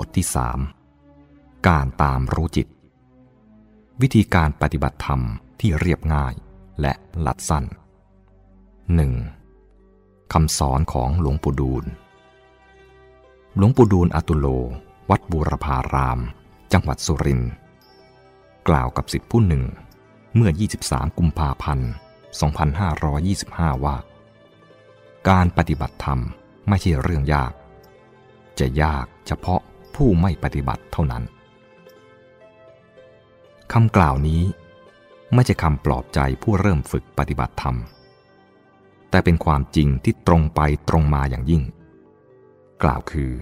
บทที่สการตามรู้จิต วิธีการปฏิบัติธรรมที่เรียบง่ายและหลัดสั้น 1. คำสอนของหลวงปู่ดูล หลวงปู่ดูลอตุโล วัดบูรพาราม จังหวัดสุรินทร์กล่าวกับสิทธิผู้หนึ่ง เมื่อ 23 กุมภาพันธ์ 2525 ว่า การปฏิบัติธรรมไม่ใช่เรื่องยาก จะยากเฉพาะ ผู้ไม่ปฏิบัติเท่านั้นคำกล่าวนี้ไม่ใช่คำปลอบใจผู้เริ่มฝึกปฏิบัติธรรม แต่เป็นความจริงที่ตรงไปตรงมาอย่างยิ่ง กล่าวคือ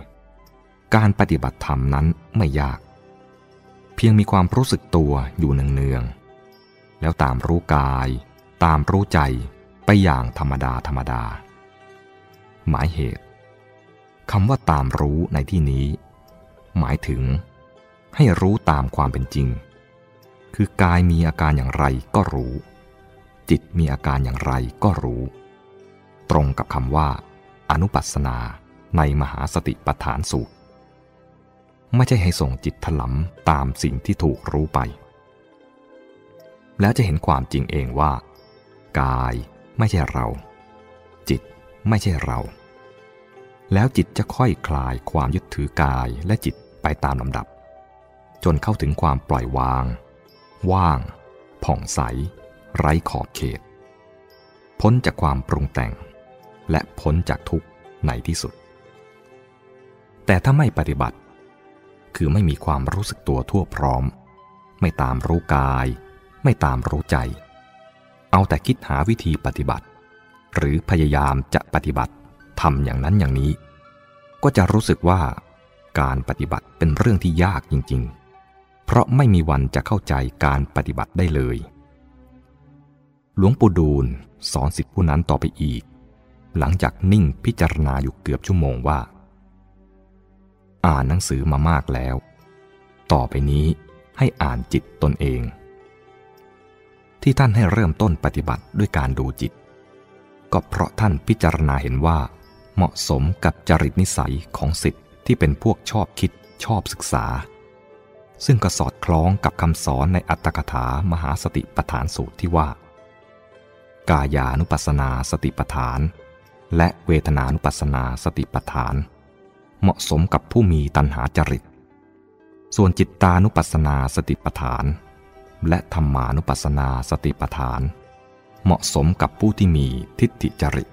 การปฏิบัติธรรมนั้นไม่ยาก เพียงมีความรู้สึกตัวอยู่เนืองๆแล้วตามรู้กาย ตามรู้ใจไปอย่างธรรมดาธรรมดา หมายเหตุคำว่าตามรู้ในที่นี้ หมายถึง ให้รู้ตามความเป็นจริง คือกายมีอาการอย่างไรก็รู้ จิตมีอาการอย่างไรก็รู้ ตรงกับคำว่า อนุปัสนาในมหาสติปัฏฐานสูตร ไม่ใช่ให้ส่งจิตถลำตามสิ่งที่ถูกรู้ไป แล้วจะเห็นความจริงเองว่า กายไม่ใช่เรา จิตไม่ใช่เรา แล้วจิตจะค่อยคลายความยึดถือกายและจิตไปตามลำดับ จนเข้าถึงความปล่อยวาง ว่าง ผ่องใส ไร้ขอบเขต พ้นจากความปรุงแต่ง และพ้นจากทุกข์ในที่สุด แต่ถ้าไม่ปฏิบัติ คือไม่มีความรู้สึกตัวทั่วพร้อม ไม่ตามรู้กาย ไม่ตามรู้ใจ เอาแต่คิดหาวิธีปฏิบัติ หรือพยายามจะปฏิบัติทำอย่างนั้นอย่างนี้ ก็จะรู้สึกว่าการปฏิบัติเป็นเรื่องที่ยากจริง ๆ เพราะไม่มีวันจะเข้าใจการปฏิบัติได้เลย หลวงปู่ดูลสอนสิทธิผู้นั้นต่อไปอีก หลังจากนิ่งพิจารณาอยู่เกือบชั่วโมงว่า อ่านหนังสือมามากแล้ว ต่อไปนี้ให้อ่านจิตตนเอง ที่ท่านให้เริ่มต้นปฏิบัติด้วยการดูจิต ก็เพราะท่านพิจารณาเห็นว่า เหมาะสมกับจริตนิสัยของสิทธิ์ที่เป็นพวกชอบคิดชอบศึกษา ซึ่งก็สอดคล้องกับคำสอนในอัตถกถามหาสติปฐานสูตรที่ว่า กายานุปัสนาสติปฐาน และเวทนานุปัสนาสติปฐาน เหมาะสมกับผู้มีตัณหาจริต ส่วนจิตตานุปัสนาสติปฐาน และธรรมานุปัสสนาสติปฐาน เหมาะสมกับผู้ที่มีทิฏฐิจริต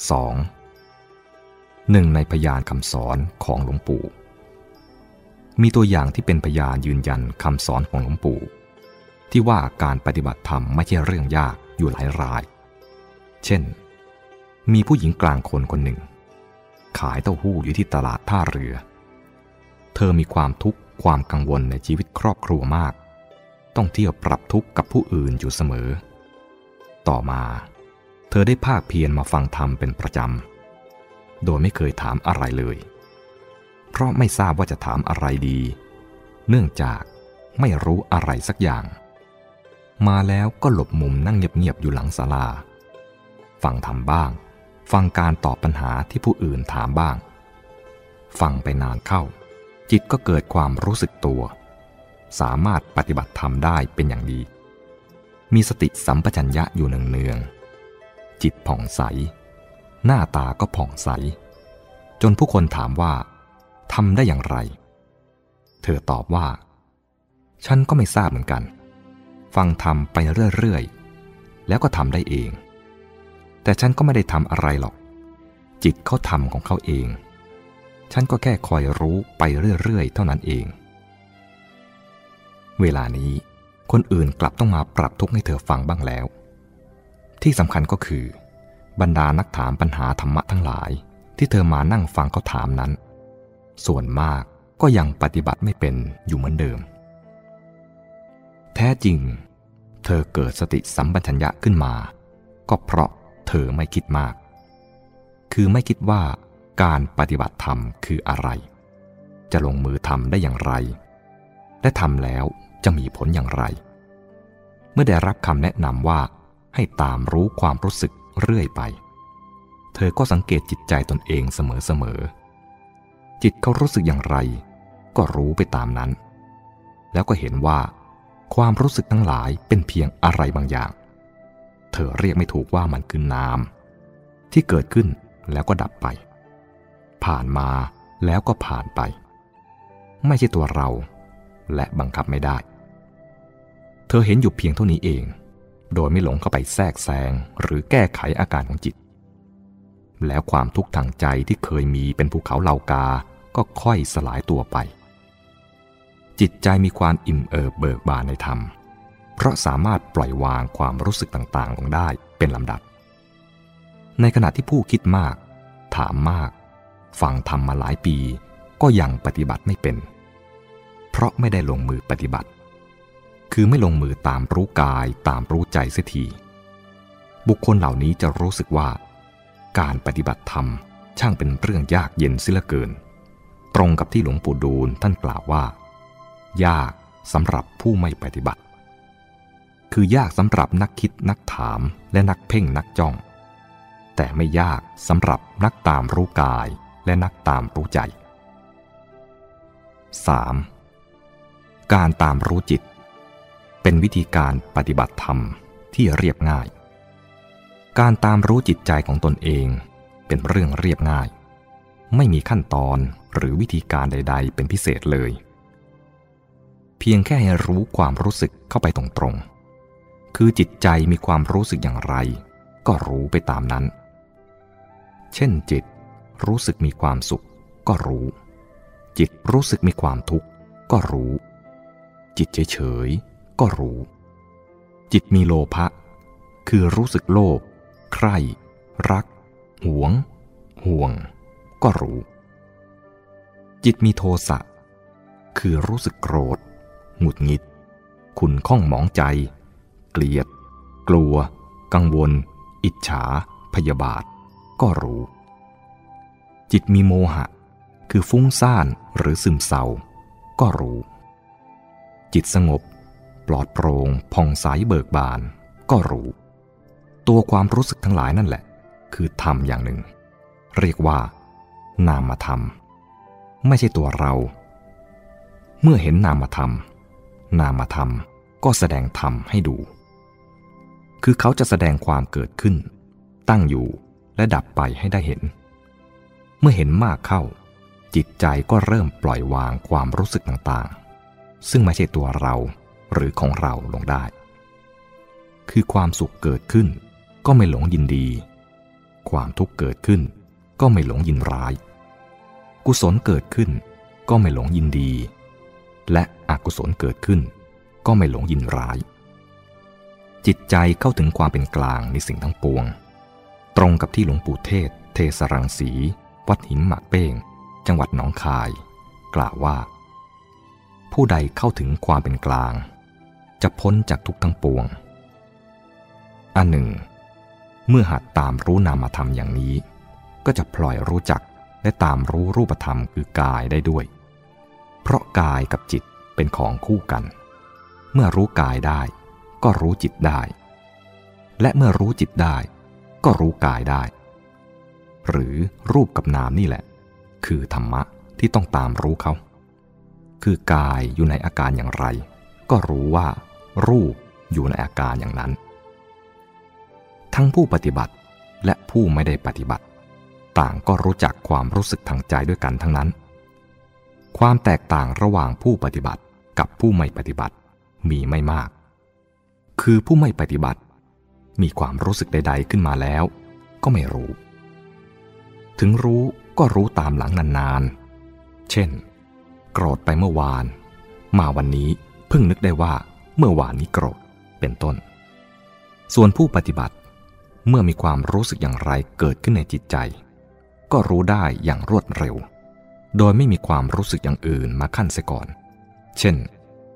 2. หนึ่งในพยานคำสอนของหลวงปู่ มีตัวอย่างที่เป็นพยานยืนยันคำสอนของหลวงปู่ ที่ว่าการปฏิบัติธรรมไม่ใช่เรื่องยากอยู่หลายราย เช่น มีผู้หญิงกลางคนคนหนึ่ง ขายเต้าหู้อยู่ที่ตลาดท่าเรือ เธอมีความทุกข์ความกังวลในชีวิตครอบครัวมาก ต้องเที่ยวปรับทุกข์กับผู้อื่นอยู่เสมอ ต่อมา เธอได้ภาคเพียรมาฟังธรรมเป็นประจำ โดยไม่เคยถามอะไรเลย เพราะไม่ทราบว่าจะถามอะไรดี เนื่องจากไม่รู้อะไรสักอย่าง มาแล้วก็หลบมุมนั่งเงียบๆอยู่หลังศาลา ฟังธรรมบ้าง ฟังการตอบปัญหาที่ผู้อื่นถามบ้าง ฟังไปนานเข้า จิตก็เกิดความรู้สึกตัว สามารถปฏิบัติธรรมได้เป็นอย่างดี มีสติสัมปชัญญะอยู่เนืองๆ จิตผ่องใส หน้าตาก็ผ่องใส จนผู้คนถามว่าทำได้อย่างไร เธอตอบว่า ฉันก็ไม่ทราบเหมือนกัน ฟังทำไปเรื่อยๆ แล้วก็ทำได้เอง แต่ฉันก็ไม่ได้ทำอะไรหรอก จิตเขาทำของเขาเอง ฉันก็แค่คอยรู้ไปเรื่อยๆ เท่านั้นเอง เวลานี้คนอื่นกลับต้องมาปรับทุกข์ให้เธอฟังบ้างแล้ว ที่สำคัญก็คือ บรรดานักถามปัญหาธรรมะทั้งหลาย ที่เธอมานั่งฟังเขาถามนั้น ส่วนมากก็ยังปฏิบัติไม่เป็นอยู่เหมือนเดิม แท้จริง เธอเกิดสติสัมปชัญญะขึ้นมา ก็เพราะเธอไม่คิดมาก คือไม่คิดว่าการปฏิบัติธรรมคืออะไร จะลงมือทำได้อย่างไร และทำแล้วจะมีผลอย่างไร เมื่อได้รับคำแนะนำว่า ให้ตามรู้ความรู้สึกเรื่อยไป เธอก็สังเกตจิตใจตนเองเสมอๆ จิตเขารู้สึกอย่างไร ก็รู้ไปตามนั้น แล้วก็เห็นว่า ความรู้สึกทั้งหลายเป็นเพียงอะไรบางอย่าง เธอเรียกไม่ถูกว่ามันคือนาม ที่เกิดขึ้นแล้วก็ดับไป ผ่านมาแล้วก็ผ่านไป ไม่ใช่ตัวเรา และบังคับไม่ได้ เธอเห็นอยู่เพียงเท่านี้เอง โดยไม่หลงเข้าไปแทรกแซงหรือแก้ไขอาการของจิต แล้วความทุกข์ทางใจที่เคยมีเป็นภูเขาเหล่ากา ก็ค่อยสลายตัวไป จิตใจมีความอิ่มเอิบเบิกบานในธรรม เพราะสามารถปล่อยวางความรู้สึกต่างๆ ลงได้เป็นลำดับ ในขณะที่ผู้คิดมาก ถามมาก ฟังธรรมมาหลายปี ก็ยังปฏิบัติไม่เป็น เพราะไม่ได้ลงมือปฏิบัติ คือไม่ลงมือตามรู้กายตามรู้ใจเสียที บุคคลเหล่านี้จะรู้สึกว่า การปฏิบัติธรรมช่างเป็นเรื่องยากเย็นสิละเกิน ตรงกับที่หลวงปู่ดูลท่านกล่าวว่า ยากสำหรับผู้ไม่ปฏิบัติ คือยากสำหรับนักคิดนักถามและนักเพ่งนักจ้อง แต่ไม่ยากสำหรับนักตามรู้กายและนักตามรู้ใจ 3. การตามรู้จิต เป็นวิธีการปฏิบัติธรรมที่เรียบง่าย การตามรู้จิตใจของตนเองเป็นเรื่องเรียบง่าย ไม่มีขั้นตอนหรือวิธีการใด ๆ เป็นพิเศษเลย เพียงแค่ให้รู้ความรู้สึกเข้าไปตรงๆ คือจิตใจมีความรู้สึกอย่างไร ก็รู้ไปตามนั้น เช่นจิตรู้สึกมีความสุข ก็รู้ จิตรู้สึกมีความทุกข์ ก็รู้ จิตเฉยๆ ก็รู้ จิตมีโลภะคือรู้สึกโลภใคร่ รัก หวง ห่วง ก็รู้ จิตมีโทสะคือรู้สึกโกรธ หงุดหงิดขุนข้องหมองใจ เกลียด กลัว กังวล อิจฉา พยาบาท ก็รู้ จิตมีโมหะ คือฟุ้งซ่านหรือซึมเศร้า ก็รู้ จิตสงบ ปลอดโปรง่งผ่องใสเบิกบาน ก็รู้ ตัวความรู้สึกทั้งหลายนั่นแหละ คือธรรมอย่างหนึ่ง เรียกว่า นามธรรม ไม่ใช่ตัวเรา เมื่อเห็นนามธรรม นามธรรมก็แสดงธรรมให้ดู คือเขาจะแสดงความเกิดขึ้น ตั้งอยู่และดับไปให้ได้เห็น เมื่อเห็นมากเข้า จิตใจก็เริ่มปล่อยวางความรู้สึกต่างๆ ซึ่งไม่ใช่ตัวเรา หรือของเราลงได้ คือความสุขเกิดขึ้น ก็ไม่หลงยินดี ความทุกข์เกิดขึ้น ก็ไม่หลงยินร้าย กุศลเกิดขึ้น ก็ไม่หลงยินดี และอกุศลเกิดขึ้น ก็ไม่หลงยินร้าย จิตใจเข้าถึงความเป็นกลางในสิ่งทั้งปวง ตรงกับที่หลวงปู่เทศ เทสรังสี วัดหินหมากเป้ง จังหวัดหนองคาย กล่าวว่า ผู้ใดเข้าถึงความเป็นกลาง จะพ้นจากทุกทั้งปวง อันหนึ่ง เมื่อหัดตามรู้นามธรรมอย่างนี้ ก็จะปล่อยรู้จักและตามรู้รูปธรรมคือกายได้ด้วย เพราะกายกับจิตเป็นของคู่กัน เมื่อรู้กายได้ ก็รู้จิตได้ และเมื่อรู้จิตได้ ก็รู้กายได้ หรือรูปกับนามนี่แหละ คือธรรมะที่ต้องตามรู้เขาคือกายอยู่ในอาการอย่างไร ก็รู้ว่า รูปอยู่ในอาการอย่างนั้น ทั้งผู้ปฏิบัติและผู้ไม่ได้ปฏิบัติ ต่างก็รู้จักความรู้สึกทางใจด้วยกันทั้งนั้น ความแตกต่างระหว่างผู้ปฏิบัติกับผู้ไม่ปฏิบัติมีไม่มาก คือผู้ไม่ปฏิบัติ มีความรู้สึกใด ๆขึ้นมาแล้ว ก็ไม่รู้ ถึงรู้ก็รู้ตามหลังนานๆ เช่น โกรธไปเมื่อวาน มาวันนี้เพิ่งนึกได้ว่า เมื่อวานนี้โกรธเป็นต้น ส่วนผู้ปฏิบัติเมื่อมีความรู้สึกอย่างไรเกิดขึ้นในจิตใจ ก็รู้ได้อย่างรวดเร็ว โดยไม่มีความรู้สึกอย่างอื่นมาขั้นเสียก่อน เช่น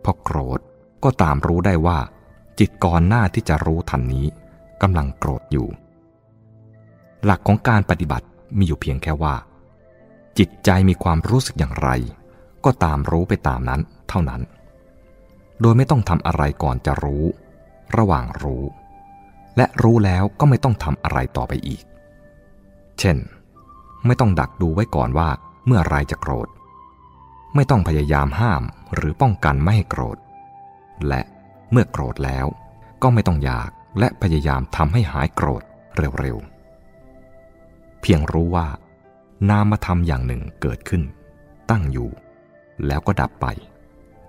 พอโกรธก็ตามรู้ได้ว่า จิตก่อนหน้าที่จะรู้ทันนี้กำลังโกรธอยู่ หลักของการปฏิบัติมีอยู่เพียงแค่ว่า จิตใจมีความรู้สึกอย่างไร ก็ตามรู้ไปตามนั้นเท่านั้น โดยไม่ต้องทำอะไรก่อนจะรู้ ระหว่างรู้ และรู้แล้วก็ไม่ต้องทำอะไรต่อไปอีก เช่น ไม่ต้องดักดูไว้ก่อนว่าเมื่อไรจะโกรธ ไม่ต้องพยายามห้ามหรือป้องกันไม่ให้โกรธ และเมื่อโกรธแล้วก็ไม่ต้องอยากและพยายามทำให้หายโกรธเร็วๆ เพียงรู้ว่า นามธรรมอย่างหนึ่งเกิดขึ้น ตั้งอยู่ แล้วก็ดับไป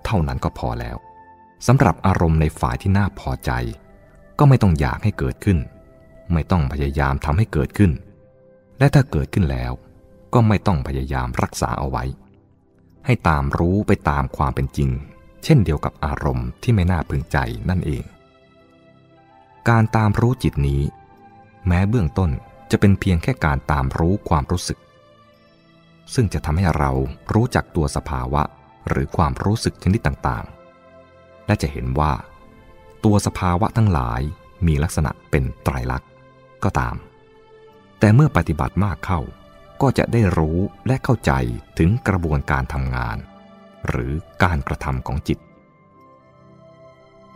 เท่านั้นก็พอแล้ว สำหรับอารมณ์ในฝ่ายที่น่าพอใจ ก็ไม่ต้องอยากให้เกิดขึ้น ไม่ต้องพยายามทำให้เกิดขึ้น และถ้าเกิดขึ้นแล้ว ก็ไม่ต้องพยายามรักษาเอาไว้ ให้ตามรู้ไปตามความเป็นจริง เช่นเดียวกับอารมณ์ที่ไม่น่าพึงใจนั่นเอง การตามรู้จิตนี้ แม้เบื้องต้นจะเป็นเพียงแค่การตามรู้ความรู้สึก ซึ่งจะทำให้เรารู้จักตัวสภาวะหรือความรู้สึกชนิดต่างๆ และจะเห็นว่า ตัวสภาวะทั้งหลายมีลักษณะเป็นไตรลักษณ์ก็ตาม แต่เมื่อปฏิบัติมากเข้า ก็จะได้รู้และเข้าใจถึงกระบวนการทำงาน หรือการกระทำของจิต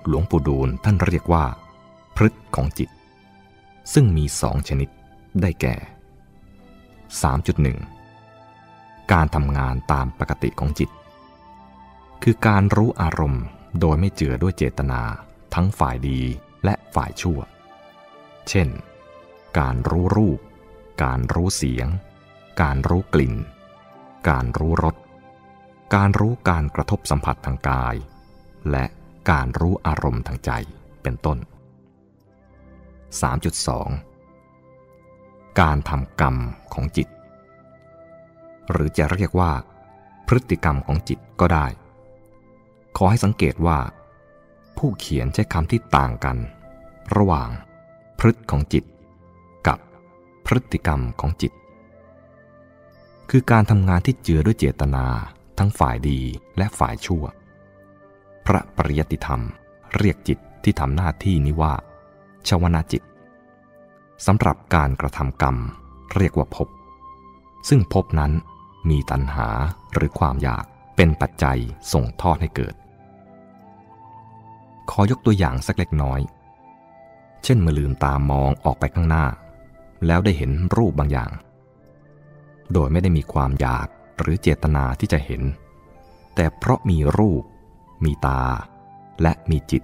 หลวงปู่ดูลท่านเรียกว่า พฤตของจิต ซึ่งมีสองชนิดได้แก่ 3.1 การทำงานตามปกติของจิต คือการรู้อารมณ์ โดยไม่เจือด้วยเจตนา ทั้งฝ่ายดีและฝ่ายชั่ว เช่น การรู้รูป การรู้เสียง การรู้กลิ่น การรู้รส การรู้การกระทบสัมผัสทางกาย และการรู้อารมณ์ทางใจ เป็นต้น 3.2 การทำกรรมของจิต หรือจะเรียกว่า พฤติกรรมของจิตก็ได้ ขอให้สังเกตว่า ผู้เขียนใช้คำที่ต่างกัน ระหว่างพฤติของจิต กับพฤติกรรมของจิต คือการทำงานที่เจือด้วยเจตนาทั้งฝ่ายดีและฝ่ายชั่ว พระปริยติธรรมเรียกจิตที่ทำหน้าที่นี้ว่า ชวนาจิตสำหรับการกระทำกรรมเรียกว่าภพซึ่งภพนั้นมีตัณหาหรือความอยากเป็นปัจจัยส่งทอดให้เกิด ขอยกตัวอย่างสักเล็กน้อย เช่นเมื่อลืมตามองออกไปข้างหน้า แล้วได้เห็นรูปบางอย่าง โดยไม่ได้มีความอยากหรือเจตนาที่จะเห็น แต่เพราะมีรูป มีตา และมีจิต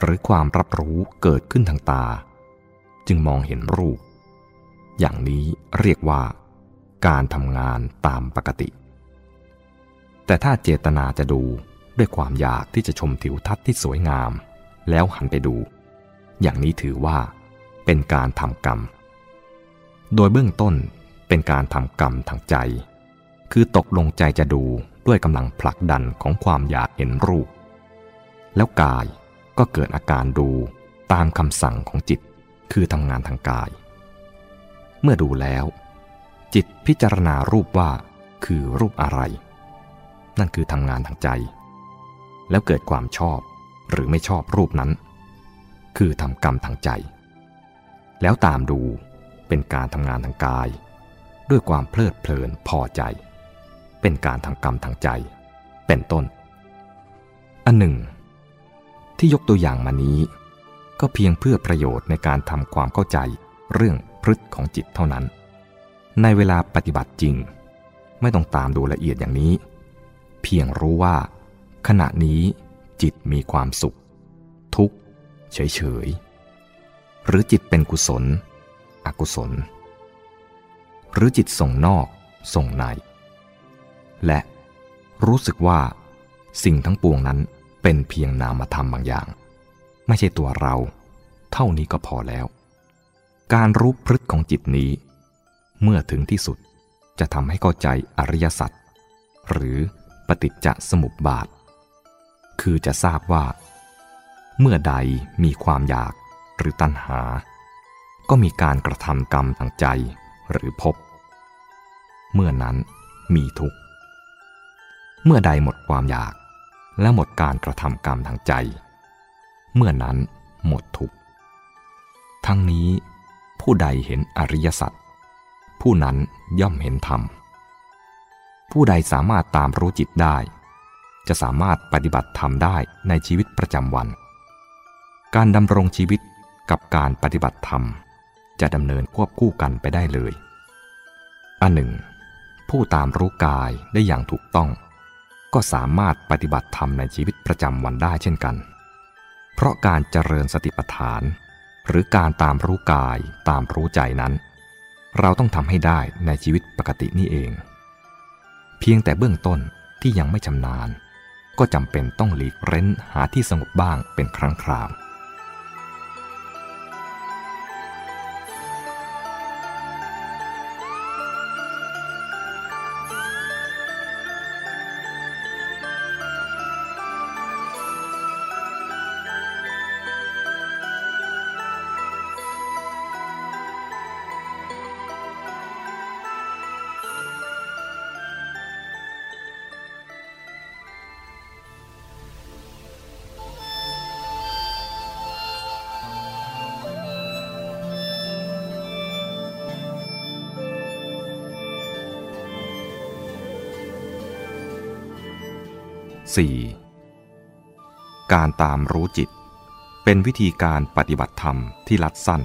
หรือความรับรู้เกิดขึ้นทางตา จึงมองเห็นรูป อย่างนี้เรียกว่า การทำงานตามปกติ แต่ถ้าเจตนาจะดู ด้วยความอยากที่จะชมทิวทัศน์ที่สวยงาม แล้วหันไปดู อย่างนี้ถือว่า เป็นการทำกรรม โดยเบื้องต้นเป็นการทำกรรมทางใจ คือตกลงใจจะดูด้วยกำลังผลักดันของความอยากเห็นรูป แล้วกายก็เกิดอาการดูตามคำสั่งของจิต คือทำงานทางกาย เมื่อดูแล้ว จิตพิจารณารูปว่า คือรูปอะไร นั่นคือทำงานทางใจ แล้วเกิดความชอบหรือไม่ชอบรูปนั้น คือทำกรรมทางใจ แล้วตามดูเป็นการทำงานทางกาย ด้วยความเพลิดเพลินพอใจ เป็นการทำกรรมทางใจ เป็นต้น อันหนึ่ง ที่ยกตัวอย่างมานี้ ก็เพียงเพื่อประโยชน์ในการทำความเข้าใจเรื่องพฤติของจิตเท่านั้น ในเวลาปฏิบัติจริง ไม่ต้องตามดูละเอียดอย่างนี้ เพียงรู้ว่า ขณะนี้จิตมีความสุข ทุกข์ เฉยๆ หรือจิตเป็นกุศล อกุศล หรือจิตส่งนอกส่งใน และรู้สึกว่าสิ่งทั้งปวงนั้นเป็นเพียงนามธรรมบางอย่าง ไม่ใช่ตัวเรา เท่านี้ก็พอแล้ว การรู้พฤติของจิตนี้ เมื่อถึงที่สุดจะทำให้เข้าใจอริยสัจหรือปฏิจจสมุปบาท คือจะทราบว่า เมื่อใดมีความอยากหรือตัณหา ก็มีการกระทำกรรมทางใจหรือพบ เมื่อนั้นมีทุกข์ เมื่อใดหมดความอยากและหมดการกระทำกรรมทางใจ เมื่อนั้นหมดทุกข์ ทั้งนี้ผู้ใดเห็นอริยสัจผู้นั้นย่อมเห็นธรรม ผู้ใดสามารถตามรู้จิตได้ จะสามารถปฏิบัติธรรมได้ในชีวิตประจำวัน การดำรงชีวิตกับการปฏิบัติธรรม จะดำเนินควบคู่กันไปได้เลย อันหนึ่ง ผู้ตามรู้กายได้อย่างถูกต้อง ก็สามารถปฏิบัติธรรมในชีวิตประจำวันได้เช่นกัน เพราะการเจริญสติปัฏฐาน หรือการตามรู้กายตามรู้ใจนั้น เราต้องทำให้ได้ในชีวิตปกตินี่เอง เพียงแต่เบื้องต้นที่ยังไม่ชำนาญ ก็จำเป็นต้องหลีกเร้นหาที่สงบบ้างเป็นครั้งคราว 4. การตามรู้จิต เป็นวิธีการปฏิบัติธรรมที่ลัดสั้น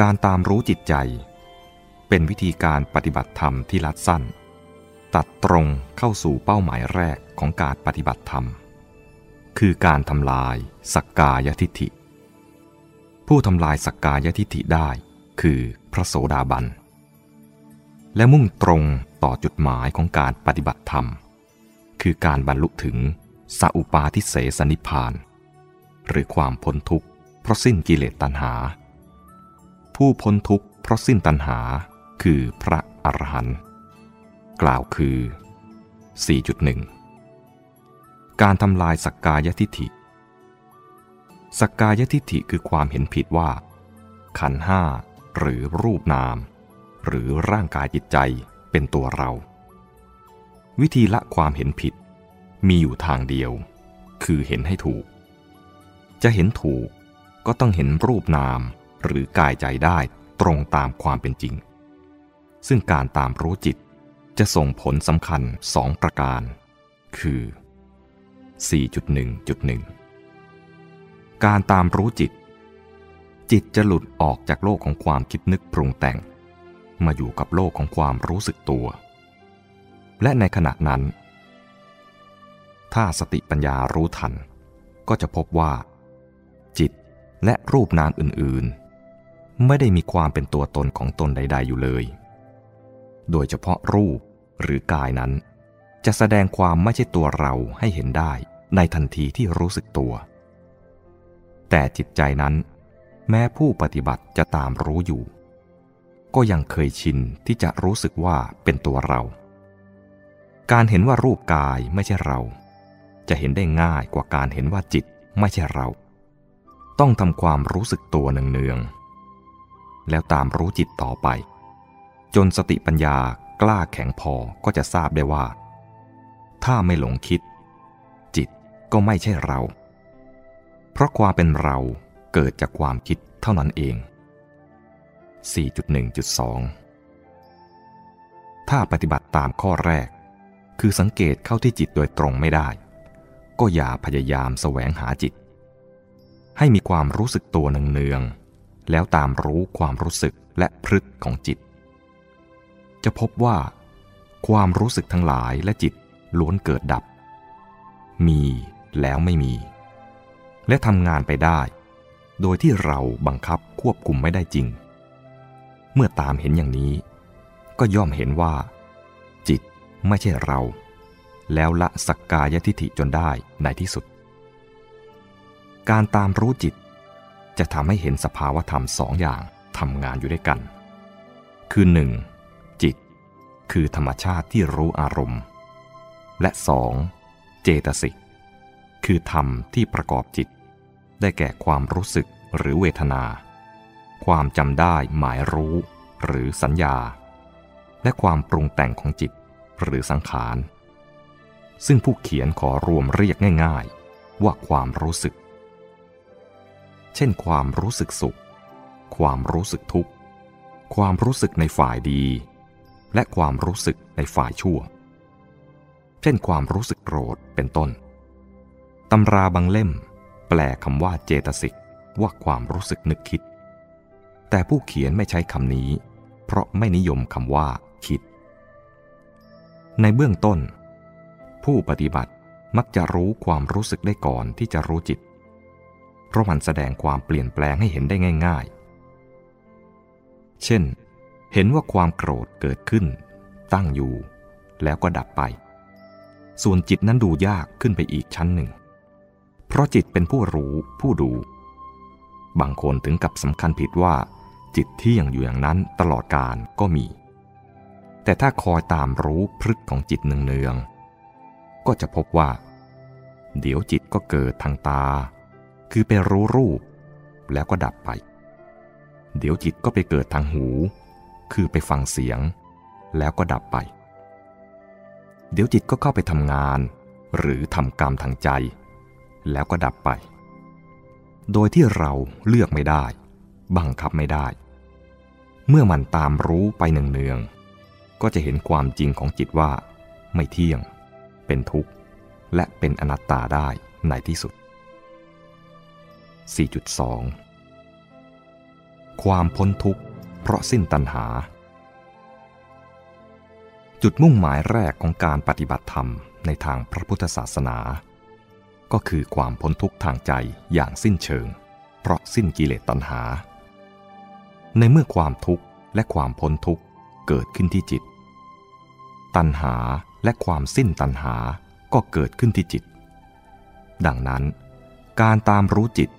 การตามรู้จิตใจ เป็นวิธีการปฏิบัติธรรมที่ลัดสั้น ตัดตรงเข้าสู่เป้าหมายแรกของการปฏิบัติธรรม คือการทำลายสักกายทิฏฐิ ผู้ทำลายสักกายทิฏฐิได้ คือพระโสดาบัน และมุ่งตรง ต่อจุดหมายของการปฏิบัติธรรม คือการบรรลุถึงสัอุปาทิเสสนิพาน หรือความพ้นทุกข์เพราะสิ้นกิเลสตัณหา ผู้พ้นทุกข์เพราะสิ้นตัณหาคือพระอรหันต์กล่าวคือ 4.1 การทำลายสักกายทิฏฐิ สักกายทิฏฐิคือความเห็นผิดว่า ขันห้าหรือรูปนาม หรือร่างกายจิตใจ เป็นตัวเรา วิธีละความเห็นผิด มีอยู่ทางเดียว คือเห็นให้ถูก จะเห็นถูกก็ต้องเห็นรูปนามหรือกายใจได้ตรงตามความเป็นจริง ซึ่งการตามรู้จิตจะส่งผลสำคัญสองประการ คือ 4.1.1 การตามรู้จิต จิตจะหลุดออกจากโลกของความคิดนึกปรุงแต่ง มาอยู่กับโลกของความรู้สึกตัว และในขณะนั้น ถ้าสติปัญญารู้ทัน ก็จะพบว่า จิตและรูปนามอื่นๆ ไม่ได้มีความเป็นตัวตนของตนใด ๆ อยู่เลย โดยเฉพาะรูปหรือกายนั้น จะแสดงความไม่ใช่ตัวเราให้เห็นได้ในทันทีที่รู้สึกตัว แต่จิตใจนั้น แม้ผู้ปฏิบัติจะตามรู้อยู่ ก็ยังเคยชินที่จะรู้สึกว่าเป็นตัวเรา การเห็นว่ารูปกายไม่ใช่เรา จะเห็นได้ง่ายกว่าการเห็นว่าจิตไม่ใช่เรา ต้องทำความรู้สึกตัวเนืองๆแล้วตามรู้จิตต่อไป จนสติปัญญากล้าแข็งพอก็จะทราบได้ว่า ถ้าไม่หลงคิด จิตก็ไม่ใช่เรา เพราะความเป็นเราเกิดจากความคิดเท่านั้นเอง 4.1.2 ถ้าปฏิบัติตามข้อแรก คือสังเกตเข้าที่จิตโดยตรงไม่ได้ ก็อย่าพยายามแสวงหาจิต ให้มีความรู้สึกตัวเนืองๆแล้วตามรู้ความรู้สึกและพฤตของจิต จะพบว่า ความรู้สึกทั้งหลายและจิตล้วนเกิดดับ มีแล้วไม่มี และทำงานไปได้ โดยที่เราบังคับควบคุมไม่ได้จริง เมื่อตามเห็นอย่างนี้ ก็ย่อมเห็นว่า จิตไม่ใช่เรา แล้วละสักกายทิฏฐิจนได้ในที่สุด การตามรู้จิต จะทำให้เห็นสภาวธรรมสองอย่างทำงานอยู่ด้วยกัน คือหนึ่งจิต คือธรรมชาติที่รู้อารมณ์ และสองเจตสิก คือธรรมที่ประกอบจิต ได้แก่ความรู้สึกหรือเวทนา ความจำได้หมายรู้หรือสัญญา และความปรุงแต่งของจิตหรือสังขาร ซึ่งผู้เขียนขอรวมเรียกง่ายๆ ว่าความรู้สึก เช่น ความรู้สึกสุข ความรู้สึกทุกข์ ความรู้สึกในฝ่ายดี และความรู้สึกในฝ่ายชั่ว เช่น ความรู้สึกโกรธเป็นต้นตำราบางเล่ม แปลคำว่าเจตสิกว่าความรู้สึกนึกคิด แต่ผู้เขียนไม่ใช้คำนี้ เพราะไม่นิยมคำว่าคิด ในเบื้องต้น ผู้ปฏิบัติมักจะรู้ความรู้สึกได้ก่อนที่จะรู้จิต เพราะมันแสดงความเปลี่ยนแปลงให้เห็นได้ง่าย ๆ เช่น เห็นว่าความโกรธเกิดขึ้น ตั้งอยู่ แล้วก็ดับไป ส่วนจิตนั้นดูยากขึ้นไปอีกชั้นหนึ่ง เพราะจิตเป็นผู้รู้ผู้ดู บางคนถึงกับสำคัญผิดว่า จิตที่ยังอยู่อย่างนั้นตลอดการก็มี แต่ถ้าคอยตามรู้พฤกของจิตเนืองๆก็จะพบว่า เดี๋ยวจิตก็เกิดทางตา คือไปรู้รูปแล้วก็ดับไป เดี๋ยวจิตก็ไปเกิดทางหู คือไปฟังเสียง แล้วก็ดับไป เดี๋ยวจิตก็เข้าไปทำงาน หรือทำกรรมทางใจ แล้วก็ดับไป โดยที่เราเลือกไม่ได้ บังคับไม่ได้ เมื่อมันตามรู้ไปเนืองๆก็จะเห็นความจริงของจิตว่า ไม่เที่ยง เป็นทุกข์ และเป็นอนัตตาได้ในที่สุด 4.2 ความพ้นทุกข์ เพราะสิ้นตัณหา จุดมุ่งหมายแรกของการปฏิบัติธรรมในทางพระพุทธศาสนา ก็คือความพ้นทุกข์ทางใจอย่างสิ้นเชิง เพราะสิ้นกิเลสตัณหา ในเมื่อความทุกข์และความพ้นทุกข์เกิดขึ้นที่จิต ตัณหาและความสิ้นตัณหาก็เกิดขึ้นที่จิต ดังนั้น การตามรู้จิต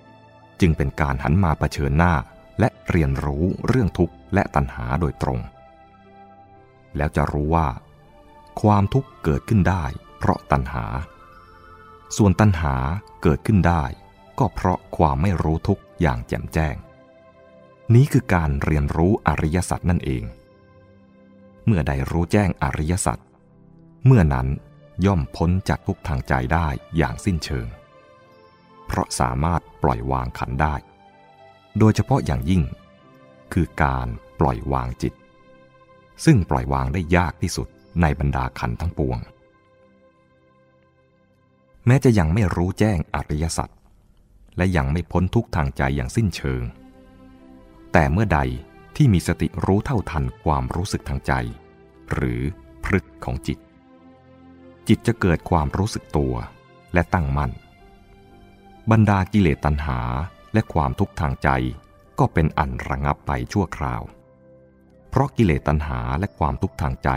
จึงเป็นการหันมาเผชิญหน้าและเรียนรู้เรื่องทุกข์และตัณหาโดยตรง แล้วจะรู้ว่า ความทุกข์เกิดขึ้นได้ เพราะตัณหา ส่วนตัณหาเกิดขึ้นได้ ก็เพราะความไม่รู้ทุกข์อย่างแจ่มแจ้ง นี้คือการเรียนรู้อริยสัจนั่นเอง เมื่อใดรู้แจ้งอริยสัจ เมื่อนั้นย่อมพ้นจากทุกทางใจได้อย่างสิ้นเชิง เพราะสามารถปล่อยวางขันได้ โดยเฉพาะอย่างยิ่ง คือการปล่อยวางจิต ซึ่งปล่อยวางได้ยากที่สุดในบรรดาขันทั้งปวง แม้จะยังไม่รู้แจ้งอริยสัจและยังไม่พ้นทุกทางใจอย่างสิ้นเชิง แต่เมื่อใดที่มีสติรู้เท่าทันความรู้สึกทางใจ หรือพฤกของจิต จิตจะเกิดความรู้สึกตัวและตั้งมั่น บรรดากิเลสตัณหาและความทุกข์ทางใจก็เป็นอันระงับไปชั่วคราว เพราะกิเลสตัณหาและความทุกข์ทางใจ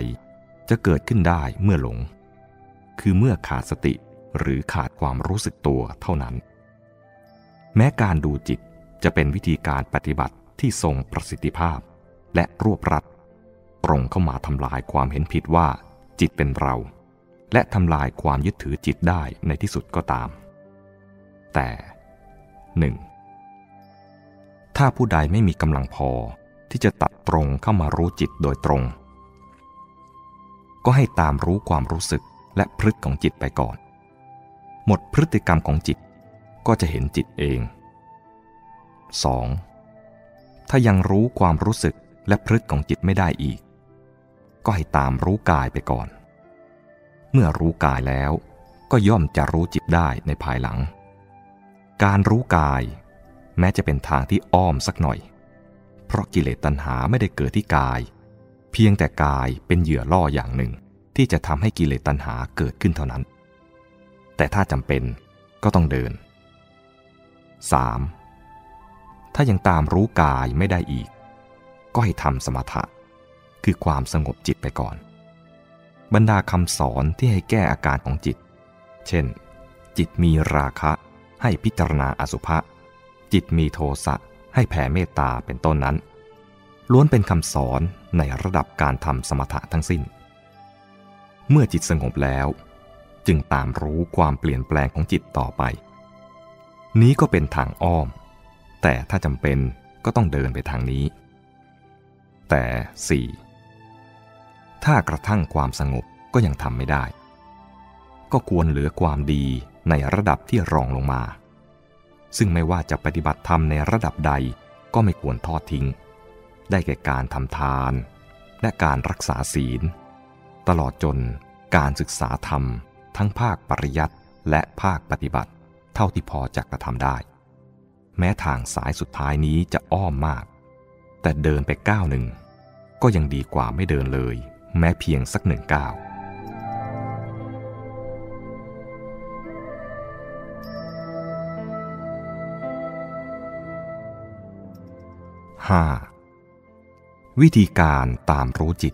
จะเกิดขึ้นได้เมื่อหลง คือเมื่อขาดสติหรือขาดความรู้สึกตัวเท่านั้น แม้การดูจิตจะเป็นวิธีการปฏิบัติ ที่ทรงประสิทธิภาพ และรวบรัดตรงเข้ามาทำลายความเห็นผิดว่า จิตเป็นเรา และทำลายความยึดถือจิตได้ในที่สุดก็ตาม แต่หนึ่งถ้าผู้ใดไม่มีกำลังพอที่จะตัดตรงเข้ามารู้จิตโดยตรง ก็ให้ตามรู้ความรู้สึกและพฤติของจิตไปก่อน หมดพฤติกรรมของจิตก็จะเห็นจิตเอง 2. ถ้ายังรู้ความรู้สึกและพฤติของจิตไม่ได้อีก ก็ให้ตามรู้กายไปก่อน เมื่อรู้กายแล้วก็ย่อมจะรู้จิตได้ในภายหลัง การรู้กาย แม้จะเป็นทางที่อ้อมสักหน่อย เพราะกิเลสตัณหาไม่ได้เกิดที่กาย เพียงแต่กายเป็นเหยื่อล่ออย่างหนึ่งที่จะทำให้กิเลสตัณหาเกิดขึ้นเท่านั้น แต่ถ้าจำเป็นก็ต้องเดิน 3. ถ้ายังตามรู้กายไม่ได้อีก ก็ให้ทำสมถะ คือความสงบจิตไปก่อน บรรดาคำสอนที่ให้แก้อาการของจิต เช่น จิตมีราคะ ให้พิจารณาอสุภะจิตมีโทสะให้แผ่เมตตาเป็นต้นนั้น ล้วนเป็นคำสอนในระดับการทำสมถะทั้งสิ้น เมื่อจิตสงบแล้ว จึงตามรู้ความเปลี่ยนแปลงของจิตต่อไป นี้ก็เป็นทางอ้อม แต่ถ้าจำเป็นก็ต้องเดินไปทางนี้ แต่สี่ถ้ากระทั่งความสงบก็ยังทำไม่ได้ ก็ควรเหลือความดีในระดับที่รองลงมา ซึ่งไม่ว่าจะปฏิบัติธรรมในระดับใดก็ไม่ควรทอดทิ้ง ได้แก่การทำทาน และการรักษาศีล ตลอดจนการศึกษาธรรม ทั้งภาคปริยัติและภาคปฏิบัติ เท่าที่พอจะกระทำได้ แม้ทางสายสุดท้ายนี้จะอ้อมมาก แต่เดินไปก้าวหนึ่ง ก็ยังดีกว่าไม่เดินเลย แม้เพียงสักหนึ่งก้าว 5. วิธีการตามรู้จิต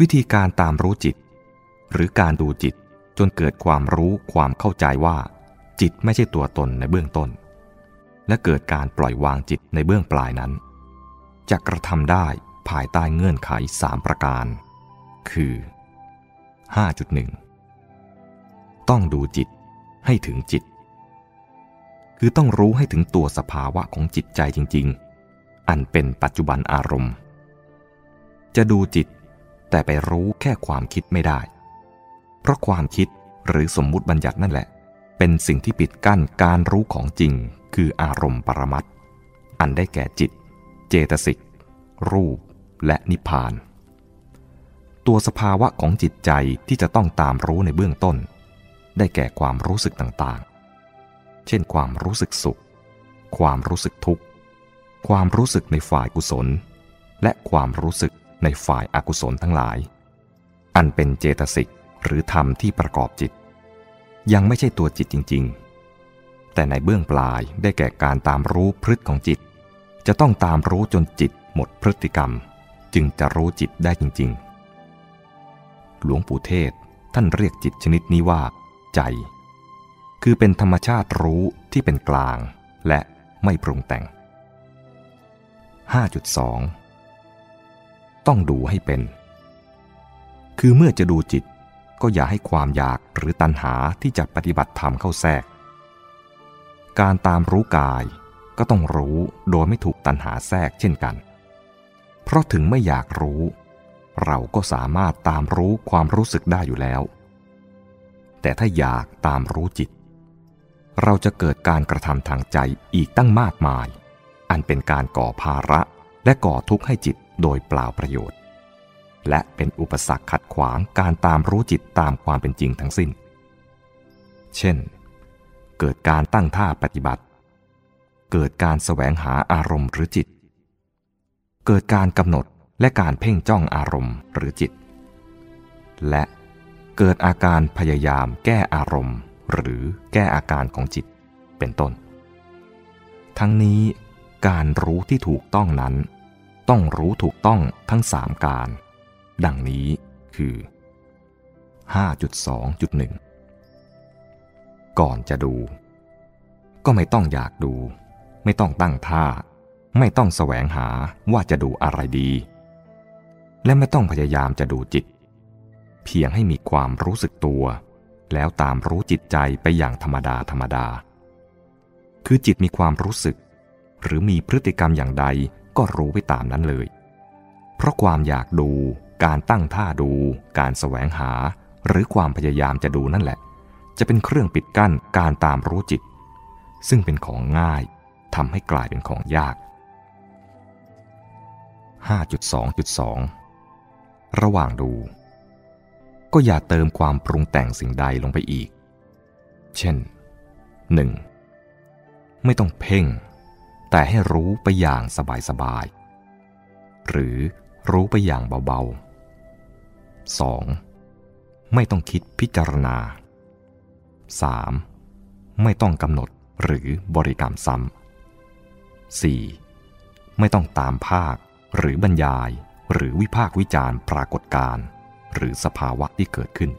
วิธีการตามรู้จิต หรือการดูจิตจนเกิดความรู้ความเข้าใจว่า จิตไม่ใช่ตัวตนในเบื้องต้น และเกิดการปล่อยวางจิตในเบื้องปลายนั้น จะกระทำได้ภายใต้เงื่อนไขสามประการ คือ 5.1 ต้องดูจิตให้ถึงจิต คือต้องรู้ให้ถึงตัวสภาวะของจิตใจจริง ๆ อันเป็นปัจจุบันอารมณ์ จะดูจิตแต่ไปรู้แค่ความคิดไม่ได้ เพราะความคิดหรือสมมุติบัญญัตินั่นแหละ เป็นสิ่งที่ปิดกั้นการรู้ของจริง คืออารมณ์ปรมัตอันได้แก่จิต เจตสิก รูป และนิพพาน ตัวสภาวะของจิตใจที่จะต้องตามรู้ในเบื้องต้น ได้แก่ความรู้สึกต่างๆ เช่นความรู้สึกสุข ความรู้สึกทุกข์ ความรู้สึกในฝ่ายกุศล และความรู้สึกในฝ่ายอากุศลทั้งหลาย อันเป็นเจตสิกหรือธรรมที่ประกอบจิต ยังไม่ใช่ตัวจิตจริง ๆ แต่ในเบื้องปลายได้แก่การตามรู้พฤติของจิต จะต้องตามรู้จนจิตหมดพฤติกรรม จึงจะรู้จิตได้จริง ๆ หลวงปู่เทศท่านเรียกจิตชนิดนี้ว่า ใจ คือเป็นธรรมชาติรู้ที่เป็นกลาง และไม่ปรุงแต่ง 5.2 ต้องดูให้เป็น คือเมื่อจะดูจิต ก็อย่าให้ความอยากหรือตัณหาที่จะปฏิบัติธรรมเข้าแทรก การตามรู้กายก็ต้องรู้โดยไม่ถูกตัณหาแทรกเช่นกัน เพราะถึงไม่อยากรู้ เราก็สามารถตามรู้ความรู้สึกได้อยู่แล้ว แต่ถ้าอยากตามรู้จิต เราจะเกิดการกระทำทางใจอีกตั้งมากมาย อันเป็นการก่อภาระและก่อทุกข์ให้จิตโดยเปล่าประโยชน์ และเป็นอุปสรรคขัดขวางการตามรู้จิตตามความเป็นจริงทั้งสิ้น เช่น เกิดการตั้งท่าปฏิบัติ เกิดการแสวงหาอารมณ์หรือจิต เกิดการกำหนดและการเพ่งจ้องอารมณ์หรือจิต และเกิดอาการพยายามแก้อารมณ์ หรือแก้อาการของจิตเป็นต้น ทั้งนี้การรู้ที่ถูกต้องนั้น ต้องรู้ถูกต้องทั้งสามการ ดังนี้คือ 5.2.1 ก่อนจะดู ก็ไม่ต้องอยากดู ไม่ต้องตั้งท่า ไม่ต้องแสวงหาว่าจะดูอะไรดี และไม่ต้องพยายามจะดูจิต เพียงให้มีความรู้สึกตัว แล้วตามรู้จิตใจไปอย่างธรรมดาธรรมดา คือจิตมีความรู้สึก หรือมีพฤติกรรมอย่างใดก็รู้ไปตามนั้นเลย เพราะความอยากดู การตั้งท่าดู การแสวงหา หรือความพยายามจะดูนั่นแหละ จะเป็นเครื่องปิดกั้นการตามรู้จิต ซึ่งเป็นของง่ายทำให้กลายเป็นของยาก 5.2.2 ระหว่างดู ก็อย่าเติมความปรุงแต่งสิ่งใดลงไปอีก เช่น 1. ไม่ต้องเพ่ง แต่ให้รู้ไปอย่างสบายๆ หรือรู้ไปอย่างเบาๆ 2. ไม่ต้องคิดพิจารณา 3. ไม่ต้องกำหนดหรือบริกรรมซ้ำ 4. ไม่ต้องตามภาคหรือบรรยายหรือวิพากวิจารณ์ปรากฏการณ์หรือสภาวะที่เกิดขึ้น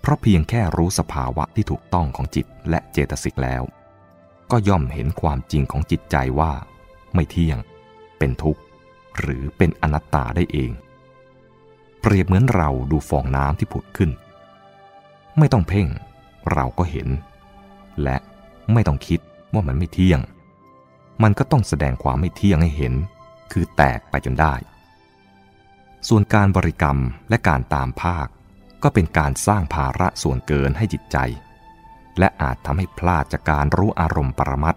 เพราะเพียงแค่รู้สภาวะที่ถูกต้องของจิตและเจตสิกแล้ว ก็ย่อมเห็นความจริงของจิตใจว่า ไม่เที่ยง เป็นทุกข์ หรือเป็นอนัตตาได้เอง เปรียบเหมือนเราดูฟองน้ำที่ผุดขึ้น ไม่ต้องเพ่ง เราก็เห็น และไม่ต้องคิดว่ามันไม่เที่ยง มันก็ต้องแสดงความไม่เที่ยงให้เห็น คือแตกไปจนได้ ส่วนการบริกรรมและการตามภาค ก็เป็นการสร้างภาระส่วนเกินให้จิตใจ และอาจทำให้พลาดจากการรู้อารมณ์ปรมัต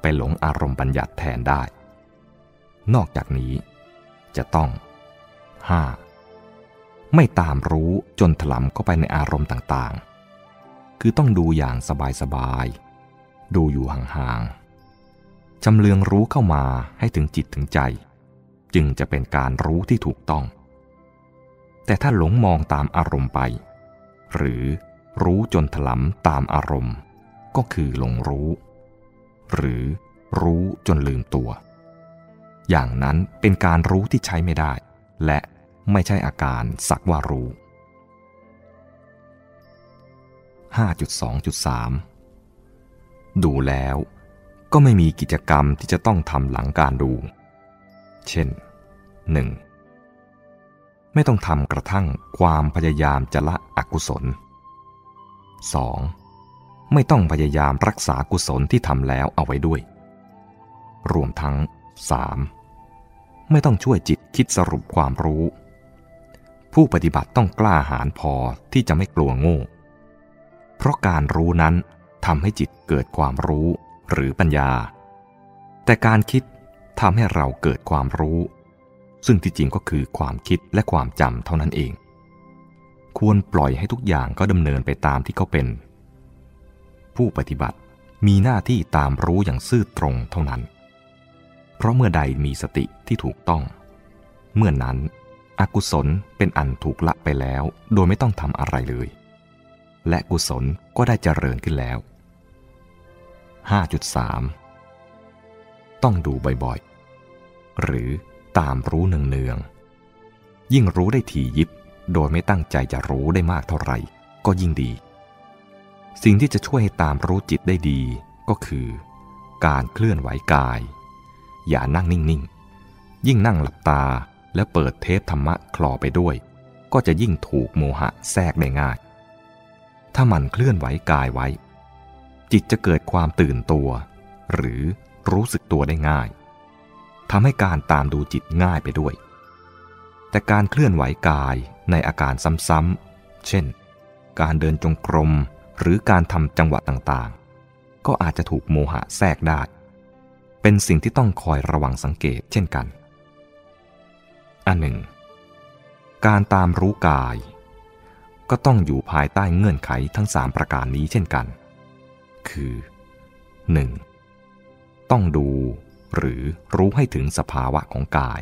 ไปหลงอารมณ์บัญญัติแทนได้ นอกจากนี้จะต้อง 5. ไม่ตามรู้จนถลำเข้าไปในอารมณ์ต่างๆ คือต้องดูอย่างสบายๆ ดูอยู่ห่างๆ จำเลืองรู้เข้ามาให้ถึงจิตถึงใจ จึงจะเป็นการรู้ที่ถูกต้อง แต่ถ้าหลงมองตามอารมณ์ไป หรือรู้จนถลำตามอารมณ์ ก็คือหลงรู้ หรือรู้จนลืมตัว อย่างนั้นเป็นการรู้ที่ใช้ไม่ได้ และ ไม่ใช่อาการสักว่ารู้ 5.2.3 ดูแล้วก็ไม่มีกิจกรรมที่จะต้องทำหลังการดู เช่น 1. ไม่ต้องทำกระทั่งความพยายามจะละอกุศล 2. ไม่ต้องพยายามรักษากุศลที่ทำแล้วเอาไว้ด้วย รวมทั้ง 3. ไม่ต้องช่วยจิตคิดสรุปความรู้ ผู้ปฏิบัติต้องกล้าหาญพอที่จะไม่กลัวโง่ เพราะการรู้นั้นทำให้จิตเกิดความรู้หรือปัญญา แต่การคิดทำให้เราเกิดความรู้ ซึ่งที่จริงก็คือความคิดและความจำเท่านั้นเอง ควรปล่อยให้ทุกอย่างก็ดำเนินไปตามที่เขาเป็น ผู้ปฏิบัติมีหน้าที่ตามรู้อย่างซื่อตรงเท่านั้น เพราะเมื่อใดมีสติที่ถูกต้อง เมื่อนนั้น อกุศลเป็นอันถูกละไปแล้ว โดยไม่ต้องทำอะไรเลย และกุศลก็ได้เจริญขึ้นแล้ว 5.3 ต้องดูบ่อยๆ หรือตามรู้เนืองๆยิ่งรู้ได้ถี่ยิบ โดยไม่ตั้งใจจะรู้ได้มากเท่าไหร่ ก็ยิ่งดี สิ่งที่จะช่วยให้ตามรู้จิตได้ดีก็คือ การเคลื่อนไหวกาย อย่านั่งนิ่งๆ ยิ่งนั่งหลับตา แล้วเปิดเทปธรรมะคลอไปด้วย ก็จะยิ่งถูกโมหะแทรกได้ง่าย ถ้ามันเคลื่อนไหวกายไว้ จิตจะเกิดความตื่นตัว หรือรู้สึกตัวได้ง่ายทำให้การตามดูจิตง่ายไปด้วย แต่การเคลื่อนไหวกายในอาการซ้ำๆ เช่น การเดินจงกรมหรือการทำจังหวะต่างๆ ก็อาจจะถูกโมหะแทรกได้ เป็นสิ่งที่ต้องคอยระวังสังเกตเช่นกัน อันหนึ่ง การตามรู้กาย ก็ต้องอยู่ภายใต้เงื่อนไขทั้งสามประการนี้เช่นกัน คือ 1. ต้องดูหรือรู้ให้ถึงสภาวะของกาย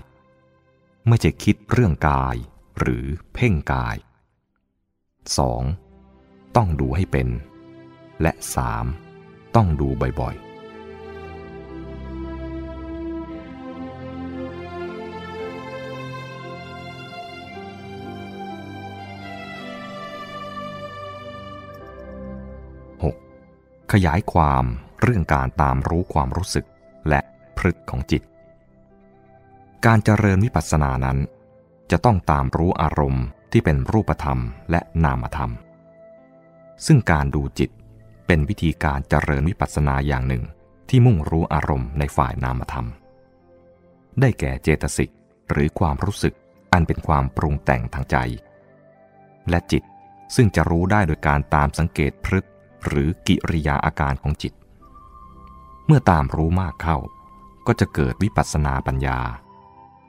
ไม่ใช่คิดเรื่องกายหรือเพ่งกาย 2. ต้องดูให้เป็น และ 3. ต้องดูบ่อยๆ ขยายความเรื่องการตามรู้ความรู้สึกและพฤตของจิต การเจริญวิปัสสนานั้น จะต้องตามรู้อารมณ์ที่เป็นรูปธรรมและนามธรรม ซึ่งการดูจิตเป็นวิธีการเจริญวิปัสสนาอย่างหนึ่งที่มุ่งรู้อารมณ์ในฝ่ายนามธรรม ได้แก่เจตสิกหรือความรู้สึกอันเป็นความปรุงแต่งทางใจ และจิตซึ่งจะรู้ได้โดยการตามสังเกตพฤต หรือกิริยาอาการของจิต เมื่อตามรู้มากเข้า ก็จะเกิดวิปัสสนาปัญญา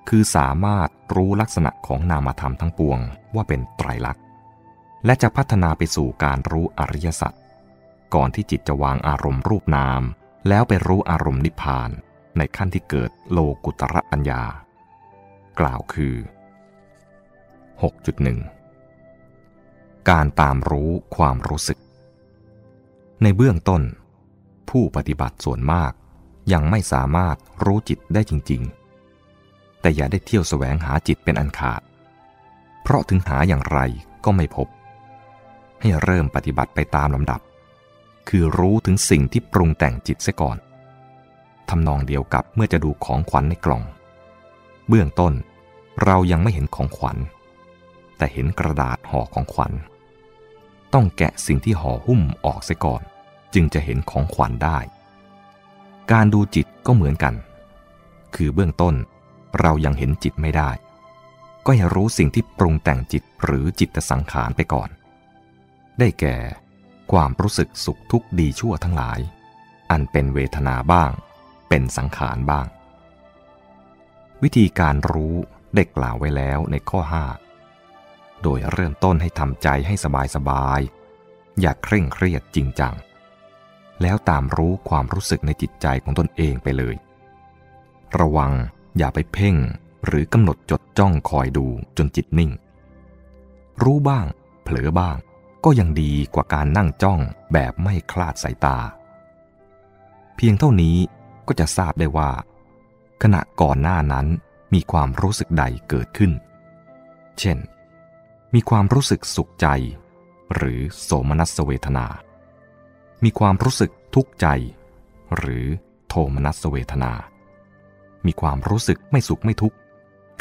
คือสามารถรู้ลักษณะของนามธรรมทั้งปวงว่าเป็นไตรลักษณ์และจะพัฒนาไปสู่การรู้อริยสัจก่อนที่จิตจะวางอารมณ์รูปนาม แล้วไปรู้อารมณ์นิพพาน ในขั้นที่เกิดโลกุตระปัญญา กล่าวคือ 6.1 การตามรู้ความรู้สึก ในเบื้องต้น ผู้ปฏิบัติส่วนมากยังไม่สามารถรู้จิตได้จริง ๆ แต่อย่าได้เที่ยวแสวงหาจิตเป็นอันขาด เพราะถึงหาอย่างไรก็ไม่พบ ให้เริ่มปฏิบัติไปตามลำดับ คือรู้ถึงสิ่งที่ปรุงแต่งจิตเสียก่อนทำนองเดียวกับเมื่อจะดูของขวัญในกล่อง เบื้องต้นเรายังไม่เห็นของขวัญ แต่เห็นกระดาษห่อของขวัญ ต้องแกะสิ่งที่ห่อหุ้มออกเสียก่อน จึงจะเห็นของขวัญได้ การดูจิตก็เหมือนกัน คือเบื้องต้นเรายังเห็นจิตไม่ได้ ก็ให้รู้สิ่งที่ปรุงแต่งจิตหรือจิตสังขารไปก่อน ได้แก่ ความรู้สึกสุขทุกข์ดีชั่วทั้งหลาย อันเป็นเวทนาบ้าง เป็นสังขารบ้าง วิธีการรู้ได้กล่าวไว้แล้วในข้อ 5 โดยเริ่มต้นให้ทำใจให้สบายสบายอย่าเคร่งเครียดจริงจัง แล้วตามรู้ความรู้สึกในจิตใจของตนเองไปเลย ระวังอย่าไปเพ่งหรือกำหนดจดจ้องคอยดูจนจิตนิ่ง รู้บ้าง เผลอบ้าง ก็ยังดีกว่าการนั่งจ้องแบบไม่คลาดสายตา เพียงเท่านี้ก็จะทราบได้ว่า ขณะก่อนหน้านั้นมีความรู้สึกใดเกิดขึ้น เช่น มีความรู้สึกสุขใจ หรือโสมนัสเวทนา มีความรู้สึกทุกข์ใจ หรือโทมนัสเวทนา มีความรู้สึกไม่สุขไม่ทุกข์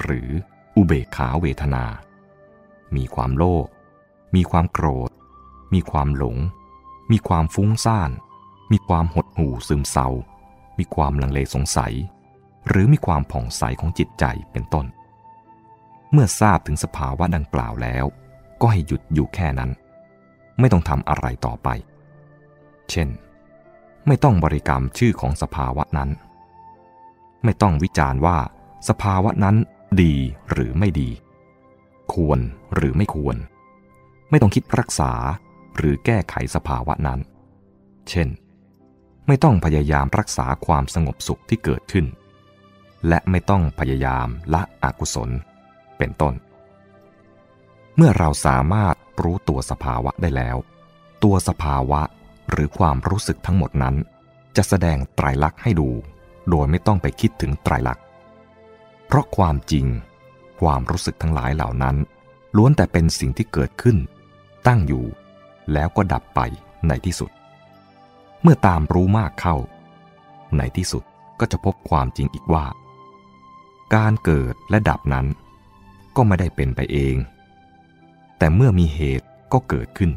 หรืออุเบกขาเวทนา มีความโลภ มีความโกรธ มีความหลง มีความฟุ้งซ่าน มีความหดหู่ซึมเศร้า มีความลังเลสงสัย หรือมีความผ่องใสของจิตใจเป็นต้น เมื่อทราบถึงสภาวะดังกล่าวแล้ว ก็ให้หยุดอยู่แค่นั้น ไม่ต้องทำอะไรต่อไป เช่น ไม่ต้องบริกรรมชื่อของสภาวะนั้น ไม่ต้องวิจารณ์ว่า สภาวะนั้นดีหรือไม่ดี ควรหรือไม่ควร ไม่ต้องคิดรักษาหรือแก้ไขสภาวะนั้น เช่น ไม่ต้องพยายามรักษาความสงบสุขที่เกิดขึ้น และไม่ต้องพยายามละอกุศล เป็นต้น เมื่อเราสามารถรู้ตัวสภาวะได้แล้ว ตัวสภาวะ หรือความรู้สึกทั้งหมดนั้น จะแสดงไตรลักษณ์ให้ดู โดยไม่ต้องไปคิดถึงไตรลักษณ์ เพราะความจริง ความรู้สึกทั้งหลายเหล่านั้น ล้วนแต่เป็นสิ่งที่เกิดขึ้น ตั้งอยู่ แล้วก็ดับไปในที่สุด เมื่อตามรู้มากเข้า ในที่สุดก็จะพบความจริงอีกว่า การเกิดและดับนั้น ก็ไม่ได้เป็นไปเอง แต่เมื่อมีเหตุก็เกิดขึ้น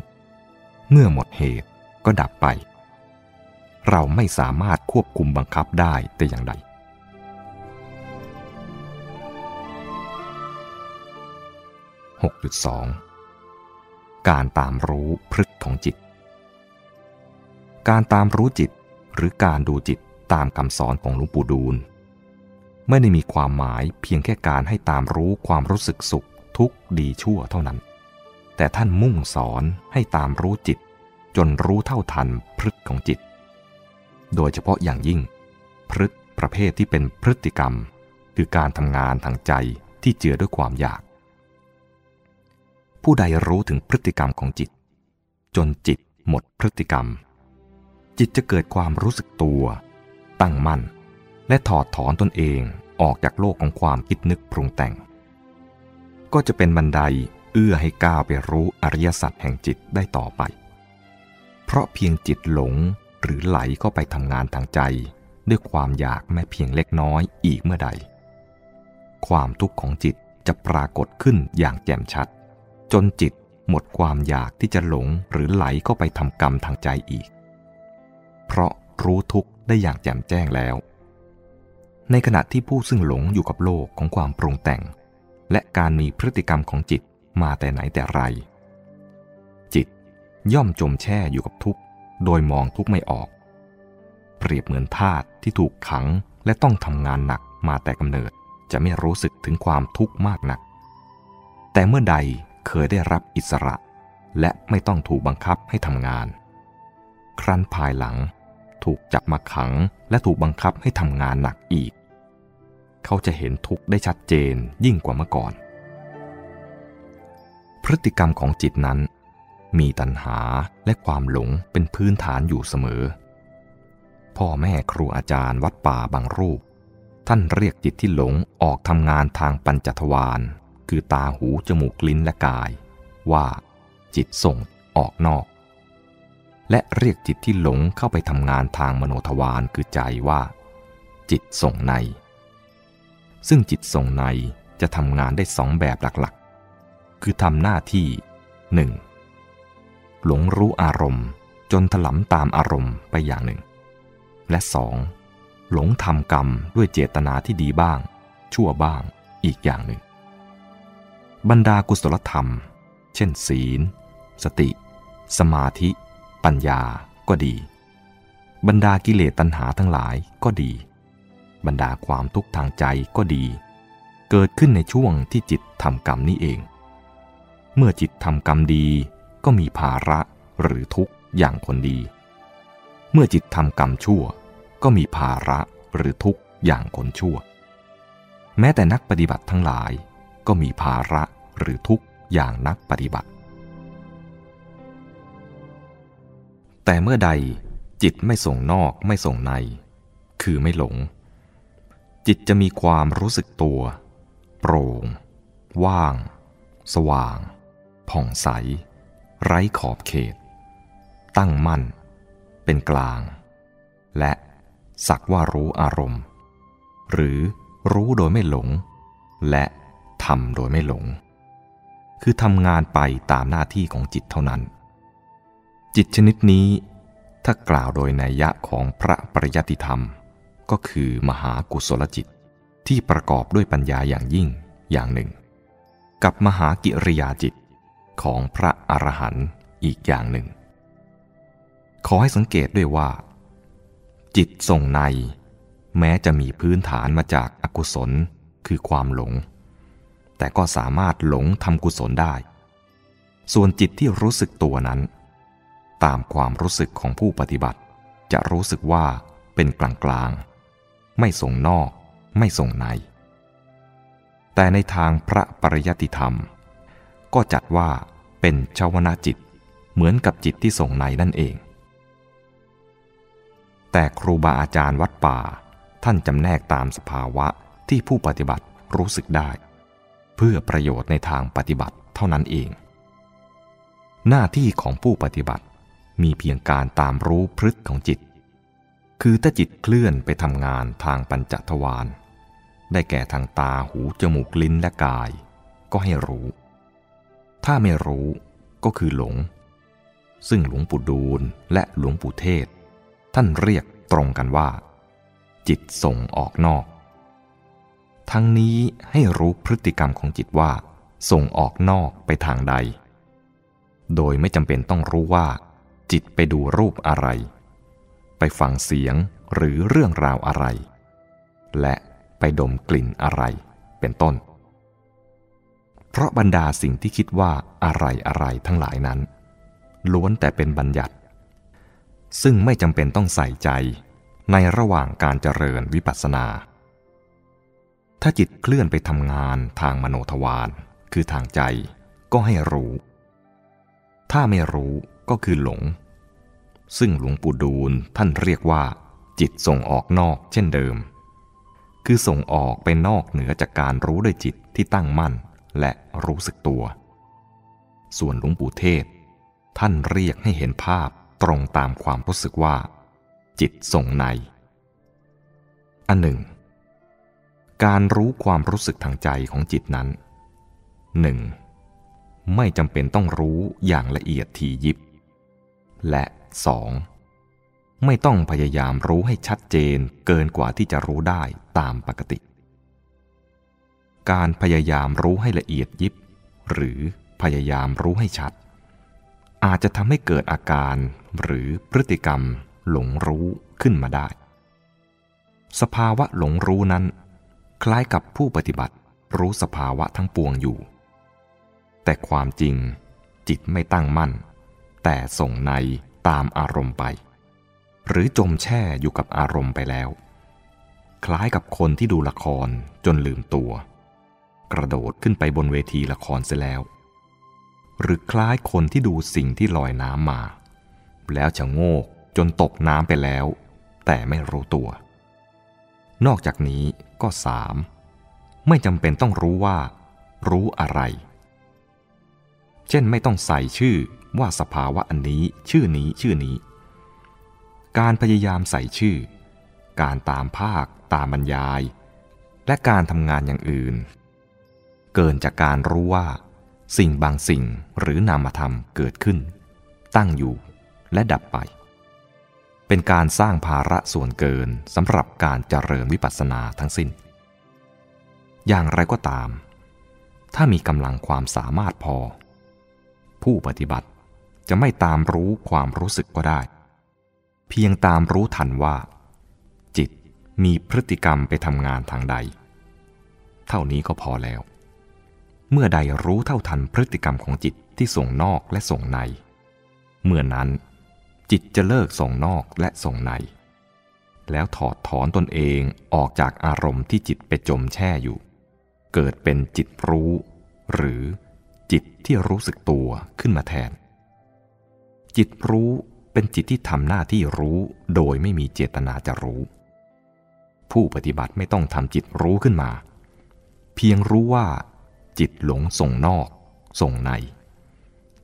เมื่อหมดเหตุ ก็ดับไป เราไม่สามารถควบคุมบังคับได้แต่อย่างใด6.2 การตามรู้พฤตของจิต การตามรู้จิตหรือการดูจิตตามคำสอนของหลวงปู่ดูล ไม่ได้มีความหมายเพียงแค่การให้ตามรู้ความรู้สึกสุขทุกข์ดีชั่วเท่านั้น แต่ท่านมุ่งสอนให้ตามรู้จิต จนรู้เท่าทันพฤติของจิต โดยเฉพาะอย่างยิ่ง พฤติประเภทที่เป็นพฤติกรรม คือการทำงานทางใจที่เจือด้วยความอยาก ผู้ใดรู้ถึงพฤติกรรมของจิต จนจิตหมดพฤติกรรม จิตจะเกิดความรู้สึกตัว ตั้งมั่น และถอดถอนตนเองออกจากโลกของความคิดนึกปรุงแต่ง ก็จะเป็นบันไดเอื้อให้ก้าวไปรู้อริยสัจแห่งจิตได้ต่อไป เพราะเพียงจิตหลงหรือไหลเข้าไปทำงานทางใจ ด้วยความอยากแม้เพียงเล็กน้อยอีกเมื่อใด ความทุกข์ของจิตจะปรากฏขึ้นอย่างแจ่มชัด จนจิตหมดความอยากที่จะหลงหรือไหลเข้าไปทำกรรมทางใจอีก เพราะรู้ทุกข์ได้อย่างแจ่มแจ้งแล้ว ในขณะที่ผู้ซึ่งหลงอยู่กับโลกของความปรุงแต่ง และการมีพฤติกรรมของจิตมาแต่ไหนแต่ไร ย่อมจมแช่อยู่กับทุกข์ โดยมองทุกข์ไม่ออก เปรียบเหมือนทาสที่ถูกขังและต้องทำงานหนักมาแต่กำเนิดจะไม่รู้สึกถึงความทุกข์มากนัก แต่เมื่อใดเคยได้รับอิสระ และไม่ต้องถูกบังคับให้ทำงาน ครั้นภายหลังถูกจับมาขังและถูกบังคับให้ทำงานหนักอีก เขาจะเห็นทุกข์ได้ชัดเจนยิ่งกว่าเมื่อก่อน พฤติกรรมของจิตนั้น มีตัณหาและความหลงเป็นพื้นฐานอยู่เสมอ พ่อแม่ครูอาจารย์วัดป่าบางรูป ท่านเรียกจิตที่หลงออกทำงานทางปัญจทวารคือตาหูจมูกลิ้นและกาย ว่าจิตส่งออกนอก และเรียกจิตที่หลงเข้าไปทำงานทางมโนทวารคือใจว่า จิตส่งใน ซึ่งจิตส่งในจะทำงานได้สองแบบหลักๆ คือทำหน้าที่ 1. หลงรู้อารมณ์ จนถลำตามอารมณ์ไปอย่างหนึ่ง และสองหลงทำกรรมด้วยเจตนาที่ดีบ้าง ชั่วบ้างอีกอย่างหนึ่ง บรรดากุศลธรรม เช่น ศีล สติ สมาธิ ปัญญาก็ดี บรรดากิเลสตัณหาทั้งหลายก็ดี บรรดาความทุกข์ทางใจก็ดี เกิดขึ้นในช่วงที่จิตทำกรรมนี้เอง เมื่อจิตทำกรรมดี ก็มีภาระหรือทุกข์อย่างคนดี เมื่อจิตทำกรรมชั่ว ก็มีภาระหรือทุกข์อย่างคนชั่ว แม้แต่นักปฏิบัติทั้งหลายก็มีภาระหรือทุกข์อย่างนักปฏิบัติ แต่เมื่อใดจิตไม่ส่งนอกไม่ส่งใน คือไม่หลง จิตจะมีความรู้สึกตัว โปร่ง ว่าง สว่าง ผ่องใส ไร้ขอบเขต ตั้งมั่น เป็นกลาง และสักว่ารู้อารมณ์ หรือรู้โดยไม่หลง และทำโดยไม่หลง คือทำงานไปตามหน้าที่ของจิตเท่านั้น จิตชนิดนี้ถ้ากล่าวโดยนัยยะของพระปริยติธรรม ก็คือมหากุศลจิตที่ประกอบด้วยปัญญาอย่างยิ่งอย่างหนึ่ง กับมหากิริยาจิต ของพระอรหันต์อีกอย่างหนึ่ง ขอให้สังเกตด้วยว่า จิตทรงใน แม้จะมีพื้นฐานมาจากอากุศลคือความหลง แต่ก็สามารถหลงทำกุศลได้ ส่วนจิตที่รู้สึกตัวนั้น ตามความรู้สึกของผู้ปฏิบัติ จะรู้สึกว่าเป็นกลางกลางไม่ส่งนอก ไม่ส่งใน แต่ในทางพระปริยติธรรม ก็จัดว่าเป็นชาวนาจิต เหมือนกับจิตที่ส่งในนั่นเอง แต่ครูบาอาจารย์วัดป่า ท่านจำแนกตามสภาวะที่ผู้ปฏิบัติรู้สึกได้ เพื่อประโยชน์ในทางปฏิบัติเท่านั้นเอง หน้าที่ของผู้ปฏิบัติมีเพียงการตามรู้พฤติของจิต คือถ้าจิตเคลื่อนไปทำงานทางปัญจทวาร ได้แก่ทางตาหูจมูกลิ้นและกาย ก็ให้รู้ ถ้าไม่รู้ก็คือหลง ซึ่งหลวงปู่ดูลและหลวงปู่เทศ ท่านเรียกตรงกันว่า จิตส่งออกนอก ทั้งนี้ให้รู้พฤติกรรมของจิตว่า ส่งออกนอกไปทางใด โดยไม่จำเป็นต้องรู้ว่า จิตไปดูรูปอะไร ไปฟังเสียงหรือเรื่องราวอะไร และไปดมกลิ่นอะไร เป็นต้น เพราะบรรดาสิ่งที่คิดว่าอะไรอะไรทั้งหลายนั้น ล้วนแต่เป็นบัญญัติ ซึ่งไม่จำเป็นต้องใส่ใจในระหว่างการเจริญวิปัสสนา ถ้าจิตเคลื่อนไปทำงานทางมโนทวารคือทางใจก็ให้รู้ ถ้าไม่รู้ก็คือหลง ซึ่งหลวงปู่ดูลท่านเรียกว่า จิตส่งออกนอกเช่นเดิม คือส่งออกไปนอกเหนือจากการรู้ด้วยจิตที่ตั้งมั่น และรู้สึกตัว ส่วนหลวงปู่เทศ ท่านเรียกให้เห็นภาพตรงตามความรู้สึกว่า จิตส่งใน อันหนึ่ง การรู้ความรู้สึกทางใจของจิตนั้นหนึ่งไม่จำเป็นต้องรู้อย่างละเอียดทียิบ และ 2. ไม่ต้องพยายามรู้ให้ชัดเจนเกินกว่าที่จะรู้ได้ตามปกติ การพยายามรู้ให้ละเอียดยิบ หรือพยายามรู้ให้ชัด อาจจะทำให้เกิดอาการหรือพฤติกรรมหลงรู้ขึ้นมาได้ สภาวะหลงรู้นั้น คล้ายกับผู้ปฏิบัติรู้สภาวะทั้งปวงอยู่ แต่ความจริงจิตไม่ตั้งมั่น แต่ส่งในตามอารมณ์ไป หรือจมแช่อยู่กับอารมณ์ไปแล้ว คล้ายกับคนที่ดูละครจนลืมตัว กระโดดขึ้นไปบนเวทีละครเสียแล้ว หรือคล้ายคนที่ดูสิ่งที่ลอยน้ำมา แล้วจะโงกจนตกน้ำไปแล้ว แต่ไม่รู้ตัว นอกจากนี้ก็สามไม่จำเป็นต้องรู้ว่า รู้อะไร เช่นไม่ต้องใส่ชื่อว่าสภาวะอันนี้ชื่อนี้ชื่อนี้ การพยายามใส่ชื่อ การตามภาค ตามบรรยาย และการทำงานอย่างอื่น เกินจากการรู้ว่า สิ่งบางสิ่งหรือนามธรรมเกิดขึ้น ตั้งอยู่และดับไป เป็นการสร้างภาระส่วนเกินสำหรับการเจริญวิปัสสนาทั้งสิ้น อย่างไรก็ตาม ถ้ามีกำลังความสามารถพอ ผู้ปฏิบัติจะไม่ตามรู้ความรู้สึกก็ได้ เพียงตามรู้ทันว่า จิตมีพฤติกรรมไปทำงานทางใด เท่านี้ก็พอแล้ว เมื่อใดรู้เท่าทันพฤติกรรมของจิตที่ส่งนอกและส่งใน เมื่อนั้น จิตจะเลิกส่งนอกและส่งใน แล้วถอดถอนตนเองออกจากอารมณ์ที่จิตไปจมแช่อยู่ เกิดเป็นจิตรู้ หรือจิตที่รู้สึกตัวขึ้นมาแทน จิตรู้เป็นจิตที่ทำหน้าที่รู้โดยไม่มีเจตนาจะรู้ ผู้ปฏิบัติไม่ต้องทำจิตรู้ขึ้นมา เพียงรู้ว่า จิตหลงส่งนอก ส่งใน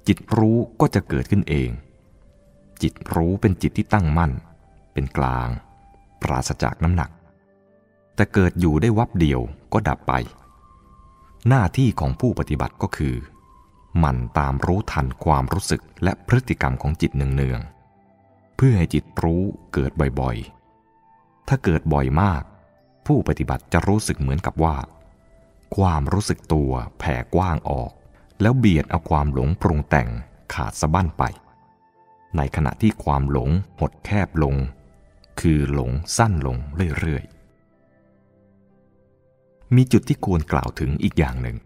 จิตรู้ก็จะเกิดขึ้นเอง จิตรู้เป็นจิตที่ตั้งมั่น เป็นกลาง ปราศจากน้ำหนัก แต่เกิดอยู่ได้วับเดียวก็ดับไป หน้าที่ของผู้ปฏิบัติก็คือหมั่นตามรู้ทันความรู้สึกและพฤติกรรมของจิตเนืองๆเพื่อให้จิตรู้เกิดบ่อยๆ ถ้าเกิดบ่อยมาก ผู้ปฏิบัติจะรู้สึกเหมือนกับว่า ความรู้สึกตัวแผ่กว้างออก แล้วเบียดเอาความหลงปรุงแต่งขาดสะบั้นไป ในขณะที่ความหลงหดแคบลง คือหลงสั้นลงเรื่อยๆ มีจุดที่ควรกล่าวถึงอีกอย่างหนึ่ง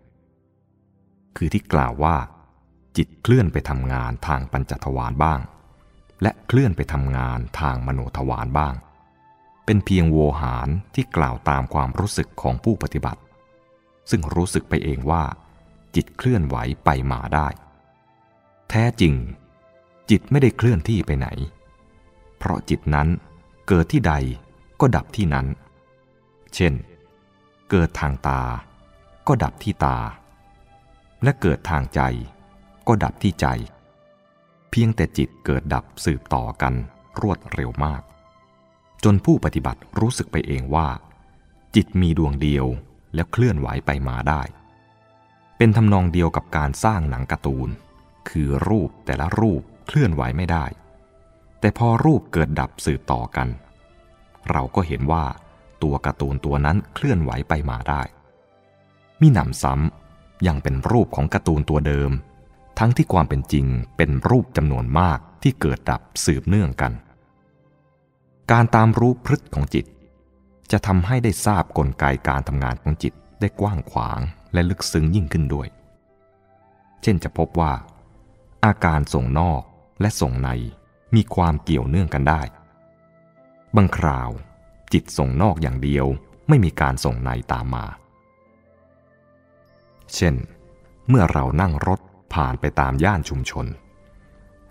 คือที่กล่าวว่า จิตเคลื่อนไปทำงานทางปัญจทวารบ้าง และเคลื่อนไปทำงานทางมโนทวารบ้าง เป็นเพียงโวหารที่กล่าวตามความรู้สึกของผู้ปฏิบัติ ซึ่งรู้สึกไปเองว่า จิตเคลื่อนไหวไปมาได้ แท้จริง จิตไม่ได้เคลื่อนที่ไปไหน เพราะจิตนั้นเกิดที่ใดก็ดับที่นั้น เช่น เกิดทางตา ก็ดับที่ตา และเกิดทางใจ ก็ดับที่ใจ เพียงแต่จิตเกิดดับสืบต่อกันรวดเร็วมาก จนผู้ปฏิบัติรู้สึกไปเองว่า จิตมีดวงเดียว แล้วเคลื่อนไหวไปมาได้ เป็นทำนองเดียวกับการสร้างหนังการ์ตูน คือรูปแต่ละรูปเคลื่อนไหวไม่ได้ แต่พอรูปเกิดดับสืบต่อกัน เราก็เห็นว่าตัวการ์ตูนตัวนั้นเคลื่อนไหวไปมาได้มิหนำซ้ำยังเป็นรูปของการ์ตูนตัวเดิม ทั้งที่ความเป็นจริงเป็นรูปจำนวนมากที่เกิดดับสืบเนื่องกัน การตามรู้พฤติของจิต จะทำให้ได้ทราบกลไกการทำงานของจิตได้กว้างขวางและลึกซึ้งยิ่งขึ้นด้วย เช่นจะพบว่า อาการส่งนอกและส่งในมีความเกี่ยวเนื่องกันได้ บางคราว จิตส่งนอกอย่างเดียวไม่มีการส่งในตามมา เช่น เมื่อเรานั่งรถผ่านไปตามย่านชุมชน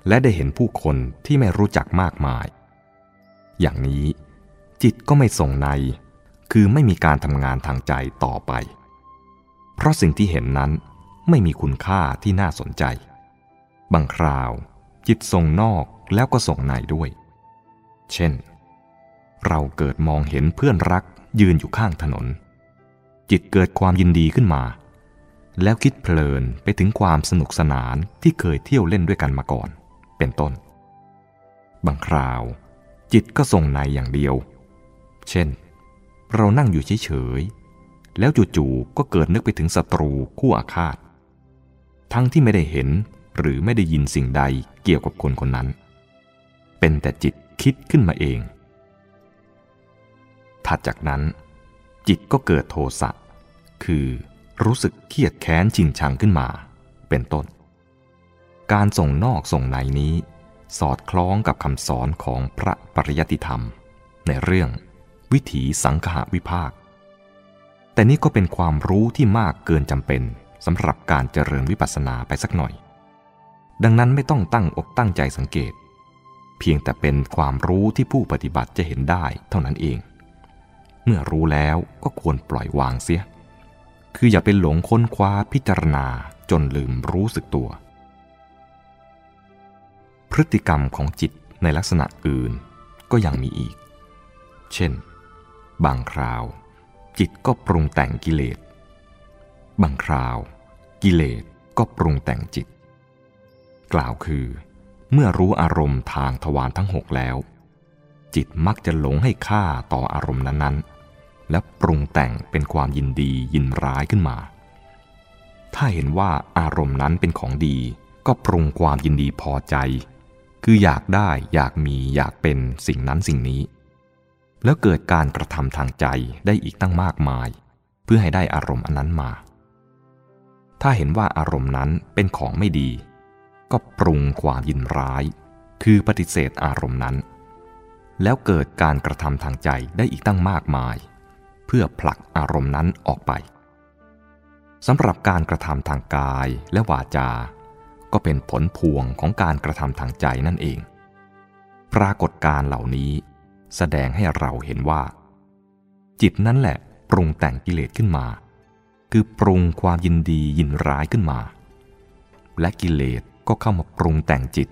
และได้เห็นผู้คนที่ไม่รู้จักมากมาย อย่างนี้ จิตก็ไม่ส่งใน คือไม่มีการทำงานทางใจต่อไป เพราะสิ่งที่เห็นนั้นไม่มีคุณค่าที่น่าสนใจ บางคราว จิตส่งนอกแล้วก็ส่งในด้วย เช่น เราเกิดมองเห็นเพื่อนรักยืนอยู่ข้างถนน จิตเกิดความยินดีขึ้นมา แล้วคิดเพลินไปถึงความสนุกสนานที่เคยเที่ยวเล่นด้วยกันมาก่อน เป็นต้น บางคราว จิตก็ส่งในอย่างเดียว เช่น เรานั่งอยู่เฉยๆ แล้วจู่ๆ ก็เกิดนึกไปถึงศัตรูคู่อาฆาต ทั้งที่ไม่ได้เห็นหรือไม่ได้ยินสิ่งใดเกี่ยวกับคนคนนั้น เป็นแต่จิตคิดขึ้นมาเอง ถัดจากนั้น จิตก็เกิดโทสะ คือรู้สึกเครียดแค้นจริงชังขึ้นมา เป็นต้น การส่งนอกส่งในนี้ สอดคล้องกับคำสอนของพระปริยติธรรม ในเรื่อง วิถีสังหวิภาค แต่นี่ก็เป็นความรู้ที่มากเกินจำเป็นสำหรับการเจริญวิปัสสนาไปสักหน่อย ดังนั้นไม่ต้องตั้งอกตั้งใจสังเกต เพียงแต่เป็นความรู้ที่ผู้ปฏิบัติจะเห็นได้เท่านั้นเอง เมื่อรู้แล้วก็ควรปล่อยวางเสีย คืออย่าไปหลงค้นคว้าพิจารณาจนลืมรู้สึกตัว พฤติกรรมของจิตในลักษณะอื่นก็ยังมีอีก เช่น บางคราว จิตก็ปรุงแต่งกิเลส บางคราว กิเลสก็ปรุงแต่งจิต กล่าวคือ เมื่อรู้อารมณ์ทางทวารทั้งหกแล้ว จิตมักจะหลงให้ค่าต่ออารมณ์นั้นๆ และปรุงแต่งเป็นความยินดียินร้ายขึ้นมา ถ้าเห็นว่าอารมณ์นั้นเป็นของดี ก็ปรุงความยินดีพอใจ คืออยากได้อยากมีอยากเป็นสิ่งนั้นสิ่งนี้ แล้วเกิดการกระทำทางใจได้อีกตั้งมากมาย เพื่อให้ได้อารมณ์อันนั้นมา ถ้าเห็นว่าอารมณ์นั้นเป็นของไม่ดี ก็ปรุงความยินร้าย คือปฏิเสธอารมณ์นั้น แล้วเกิดการกระทำทางใจได้อีกตั้งมากมาย เพื่อผลักอารมณ์นั้นออกไปสำหรับการกระทำทางกายและวาจา ก็เป็นผลพวงของการกระทำทางใจนั่นเอง ปรากฏการเหล่านี้ แสดงให้เราเห็นว่า จิตนั่นแหละปรุงแต่งกิเลสขึ้นมา คือปรุงความยินดียินร้ายขึ้นมา และกิเลสก็เข้ามาปรุงแต่งจิต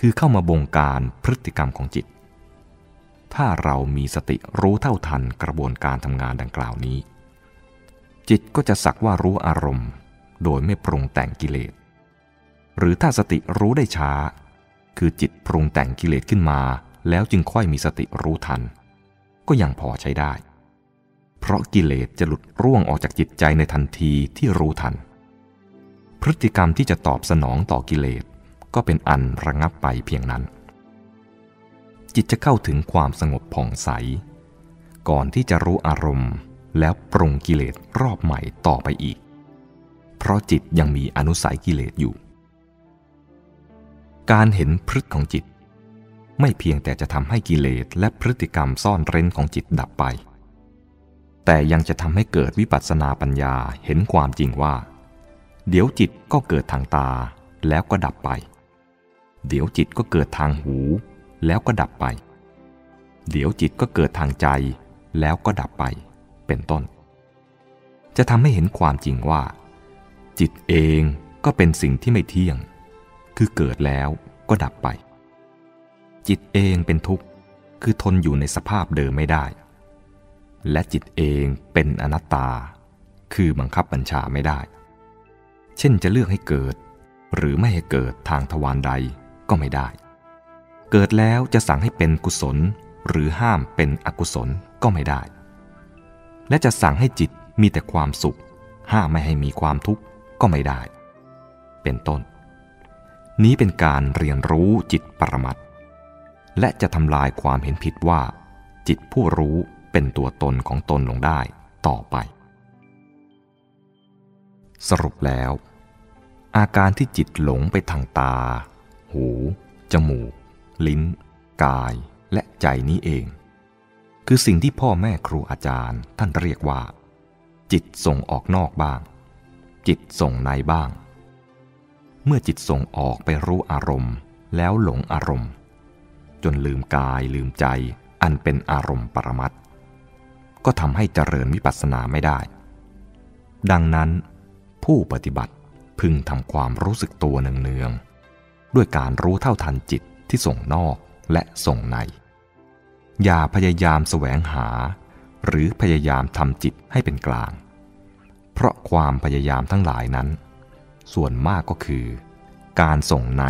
คือเข้ามาบงการพฤติกรรมของจิต ถ้าเรามีสติรู้เท่าทันกระบวนการทำงานดังกล่าวนี้ จิตก็จะสักว่ารู้อารมณ์ โดยไม่ปรุงแต่งกิเลส หรือถ้าสติรู้ได้ช้า คือจิตปรุงแต่งกิเลสขึ้นมา แล้วจึงค่อยมีสติรู้ทัน ก็ยังพอใช้ได้ เพราะกิเลสจะหลุดร่วงออกจากจิตใจในทันทีที่รู้ทัน พฤติกรรมที่จะตอบสนองต่อกิเลสก็เป็นอันระงับไปเพียงนั้น จิตจะเข้าถึงความสงบผ่องใส ก่อนที่จะรู้อารมณ์แล้วปรุงกิเลสรอบใหม่ต่อไปอีก เพราะจิตยังมีอนุสัยกิเลสอยู่ การเห็นพฤติของจิต ไม่เพียงแต่จะทำให้กิเลสและพฤติกรรมซ่อนเร้นของจิตดับไป แต่ยังจะทำให้เกิดวิปัสสนาปัญญาเห็นความจริงว่า เดี๋ยวจิตก็เกิดทางตาแล้วก็ดับไป เดี๋ยวจิตก็เกิดทางหู แล้วก็ดับไป เดี๋ยวจิตก็เกิดทางใจ แล้วก็ดับไป เป็นต้น จะทำให้เห็นความจริงว่า จิตเองก็เป็นสิ่งที่ไม่เที่ยง คือเกิดแล้วก็ดับไป จิตเองเป็นทุกข์ คือทนอยู่ในสภาพเดิมไม่ได้ และจิตเองเป็นอนัตตา คือบังคับบัญชาไม่ได้ เช่นจะเลือกให้เกิด หรือไม่ให้เกิดทางทวารใดก็ไม่ได้ เกิดแล้วจะสั่งให้เป็นกุศล หรือห้ามเป็นอกุศลก็ไม่ได้ และจะสั่งให้จิตมีแต่ความสุข ห้ามไม่ให้มีความทุกข์ก็ไม่ได้ เป็นต้น นี้เป็นการเรียนรู้จิตปรมัตถ และจะทำลายความเห็นผิดว่า จิตผู้รู้เป็นตัวตนของตนลงได้ต่อไป สรุปแล้ว อาการที่จิตหลงไปทางตา หู จมูก ลิ้น กาย และใจนี้เอง คือสิ่งที่พ่อแม่ครูอาจารย์ท่านเรียกว่า จิตส่งออกนอกบ้าง จิตส่งในบ้าง เมื่อจิตส่งออกไปรู้อารมณ์ แล้วหลงอารมณ์ จนลืมกายลืมใจ อันเป็นอารมณ์ปรมัตก็ทำให้เจริญวิปัสสนาไม่ได้ ดังนั้น ผู้ปฏิบัติพึงทำความรู้สึกตัวเนืองๆด้วยการรู้เท่าทันจิตที่ส่งนอกและส่งใน อย่าพยายามแสวงหา หรือพยายามทำจิตให้เป็นกลาง เพราะความพยายามทั้งหลายนั้น ส่วนมากก็คือ การส่งใน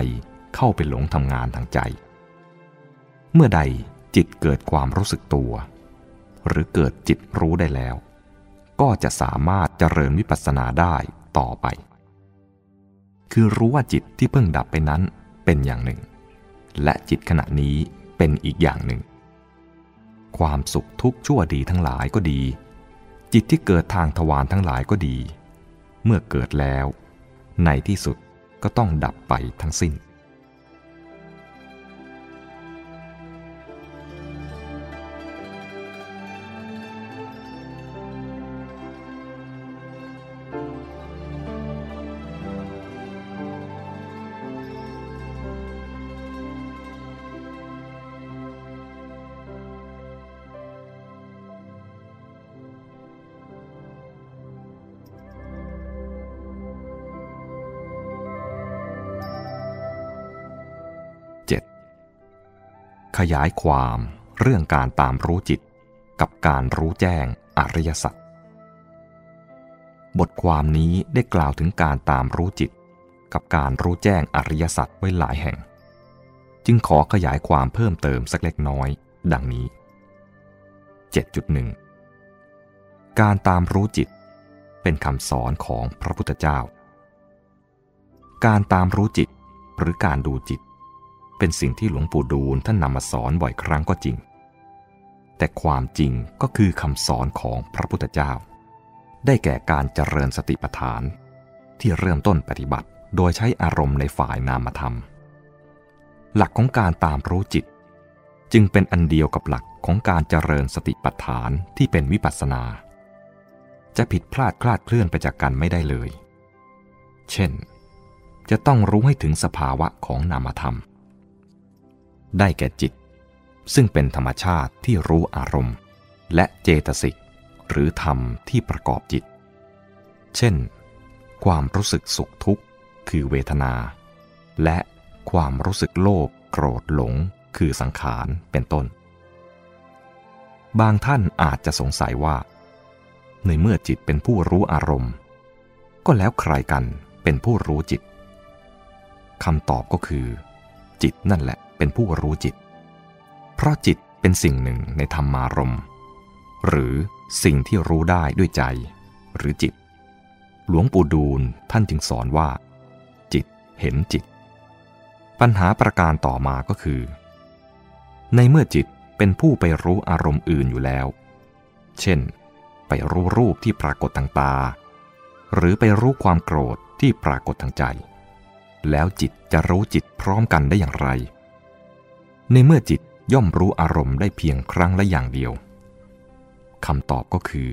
เข้าไปหลงทำงานทางใจ เมื่อใดจิตเกิดความรู้สึกตัว หรือเกิดจิตรู้ได้แล้ว ก็จะสามารถเจริญวิปัสสนาได้ต่อไป คือรู้ว่าจิตที่เพิ่งดับไปนั้นเป็นอย่างหนึ่ง และจิตขณะนี้เป็นอีกอย่างหนึ่ง ความสุขทุกข์ชั่วดีทั้งหลายก็ดี จิตที่เกิดทางทวารทั้งหลายก็ดี เมื่อเกิดแล้ว ในที่สุดก็ต้องดับไปทั้งสิ้น ขยายความเรื่องการตามรู้จิต กับการรู้แจ้งอริยสัจบทความนี้ได้กล่าวถึงการตามรู้จิต กับการรู้แจ้งอริยสัจไว้หลายแห่ง จึงขอขยายความเพิ่มเติมสักเล็กน้อย ดังนี้ 7.1 การตามรู้จิต เป็นคำสอนของพระพุทธเจ้า การตามรู้จิตหรือการดูจิต เป็นสิ่งที่หลวงปู่ดูลท่านนำมาสอนบ่อยครั้งก็จริง แต่ความจริงก็คือคำสอนของพระพุทธเจ้า ได้แก่การเจริญสติปัฏฐาน ที่เริ่มต้นปฏิบัติโดยใช้อารมณ์ในฝ่ายนามธรรม หลักของการตามรู้จิต จึงเป็นอันเดียวกับหลักของการเจริญสติปัฏฐานที่เป็นวิปัสสนา จะผิดพลาดคลาดเคลื่อนไปจากกันไม่ได้เลย เช่น จะต้องรู้ให้ถึงสภาวะของนามธรรม ได้แก่จิต ซึ่งเป็นธรรมชาติที่รู้อารมณ์ และเจตสิกหรือธรรมที่ประกอบจิต เช่น ความรู้สึกสุขทุกข์คือเวทนา และความรู้สึกโลภโกรธหลง คือสังขารเป็นต้น บางท่านอาจจะสงสัยว่า ในเมื่อจิตเป็นผู้รู้อารมณ์ ก็แล้วใครกันเป็นผู้รู้จิตคำตอบก็คือ จิตนั่นแหละ เป็นผู้รู้จิต เพราะจิตเป็นสิ่งหนึ่งในธรรมารมณ์ หรือสิ่งที่รู้ได้ด้วยใจ หรือจิต หลวงปู่ดูลท่านจึงสอนว่า จิตเห็นจิต ปัญหาประการต่อมาก็คือ ในเมื่อจิตเป็นผู้ไปรู้อารมณ์อื่นอยู่แล้ว เช่น ไปรู้รูปที่ปรากฏทางตา หรือไปรู้ความโกรธที่ปรากฏทางใจ แล้วจิตจะรู้จิตพร้อมกันได้อย่างไร ในเมื่อจิตย่อมรู้อารมณ์ได้เพียงครั้งละอย่างเดียวคำตอบก็คือ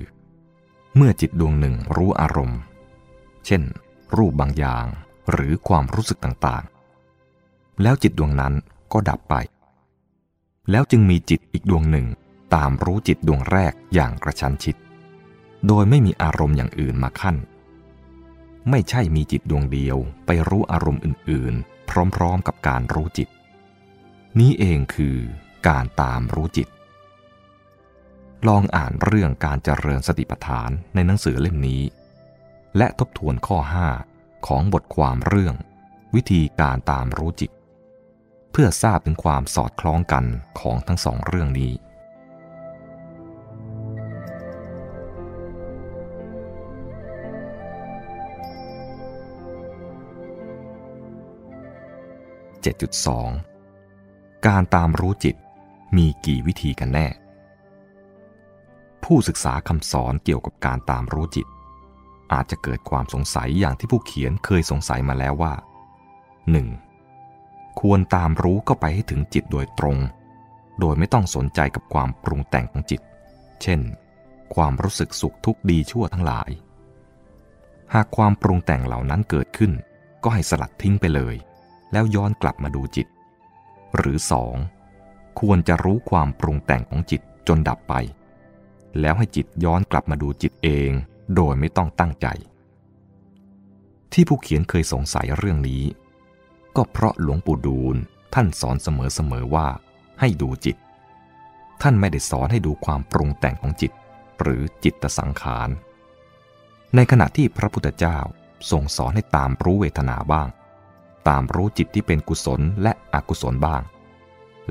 เมื่อจิตดวงหนึ่งรู้อารมณ์ เช่น รูปบางอย่างหรือความรู้สึกต่างๆ แล้วจิตดวงนั้นก็ดับไป แล้วจึงมีจิตอีกดวงหนึ่งตามรู้จิตดวงแรกอย่างกระชั้นชิด โดยไม่มีอารมณ์อย่างอื่นมาขั้น ไม่ใช่มีจิตดวงเดียวไปรู้อารมณ์อื่นๆ พร้อมๆกับการรู้จิต นี้เองคือการตามรู้จิต ลองอ่านเรื่องการเจริญสติปัฏฐานในหนังสือเล่มนี้ และทบทวนข้อ 5 ของบทความเรื่อง วิธีการตามรู้จิต เพื่อทราบถึงความสอดคล้องกันของทั้งสองเรื่องนี้7.2 การตามรู้จิตมีกี่วิธีกันแน่ ผู้ศึกษาคำสอนเกี่ยวกับการตามรู้จิต อาจจะเกิดความสงสัยอย่างที่ผู้เขียนเคยสงสัยมาแล้วว่า 1. ควรตามรู้ก็ไปให้ถึงจิตโดยตรง โดยไม่ต้องสนใจกับความปรุงแต่งของจิต เช่น ความรู้สึกสุขทุกข์ดีชั่วทั้งหลาย หากความปรุงแต่งเหล่านั้นเกิดขึ้น ก็ให้สลัดทิ้งไปเลย แล้วย้อนกลับมาดูจิต หรือ 2. ควรจะรู้ความปรุงแต่งของจิตจนดับไป แล้วให้จิตย้อนกลับมาดูจิตเองโดยไม่ต้องตั้งใจ ที่ผู้เขียนเคยสงสัยเรื่องนี้ ก็เพราะหลวงปู่ดูลท่านสอนเสมอๆว่า ให้ดูจิต ท่านไม่ได้สอนให้ดูความปรุงแต่งของจิต หรือจิตตสังขาร ในขณะที่พระพุทธเจ้าทรงสอนให้ตามรู้เวทนาบ้าง ตามรู้จิตที่เป็นกุศลและอกุศลบ้าง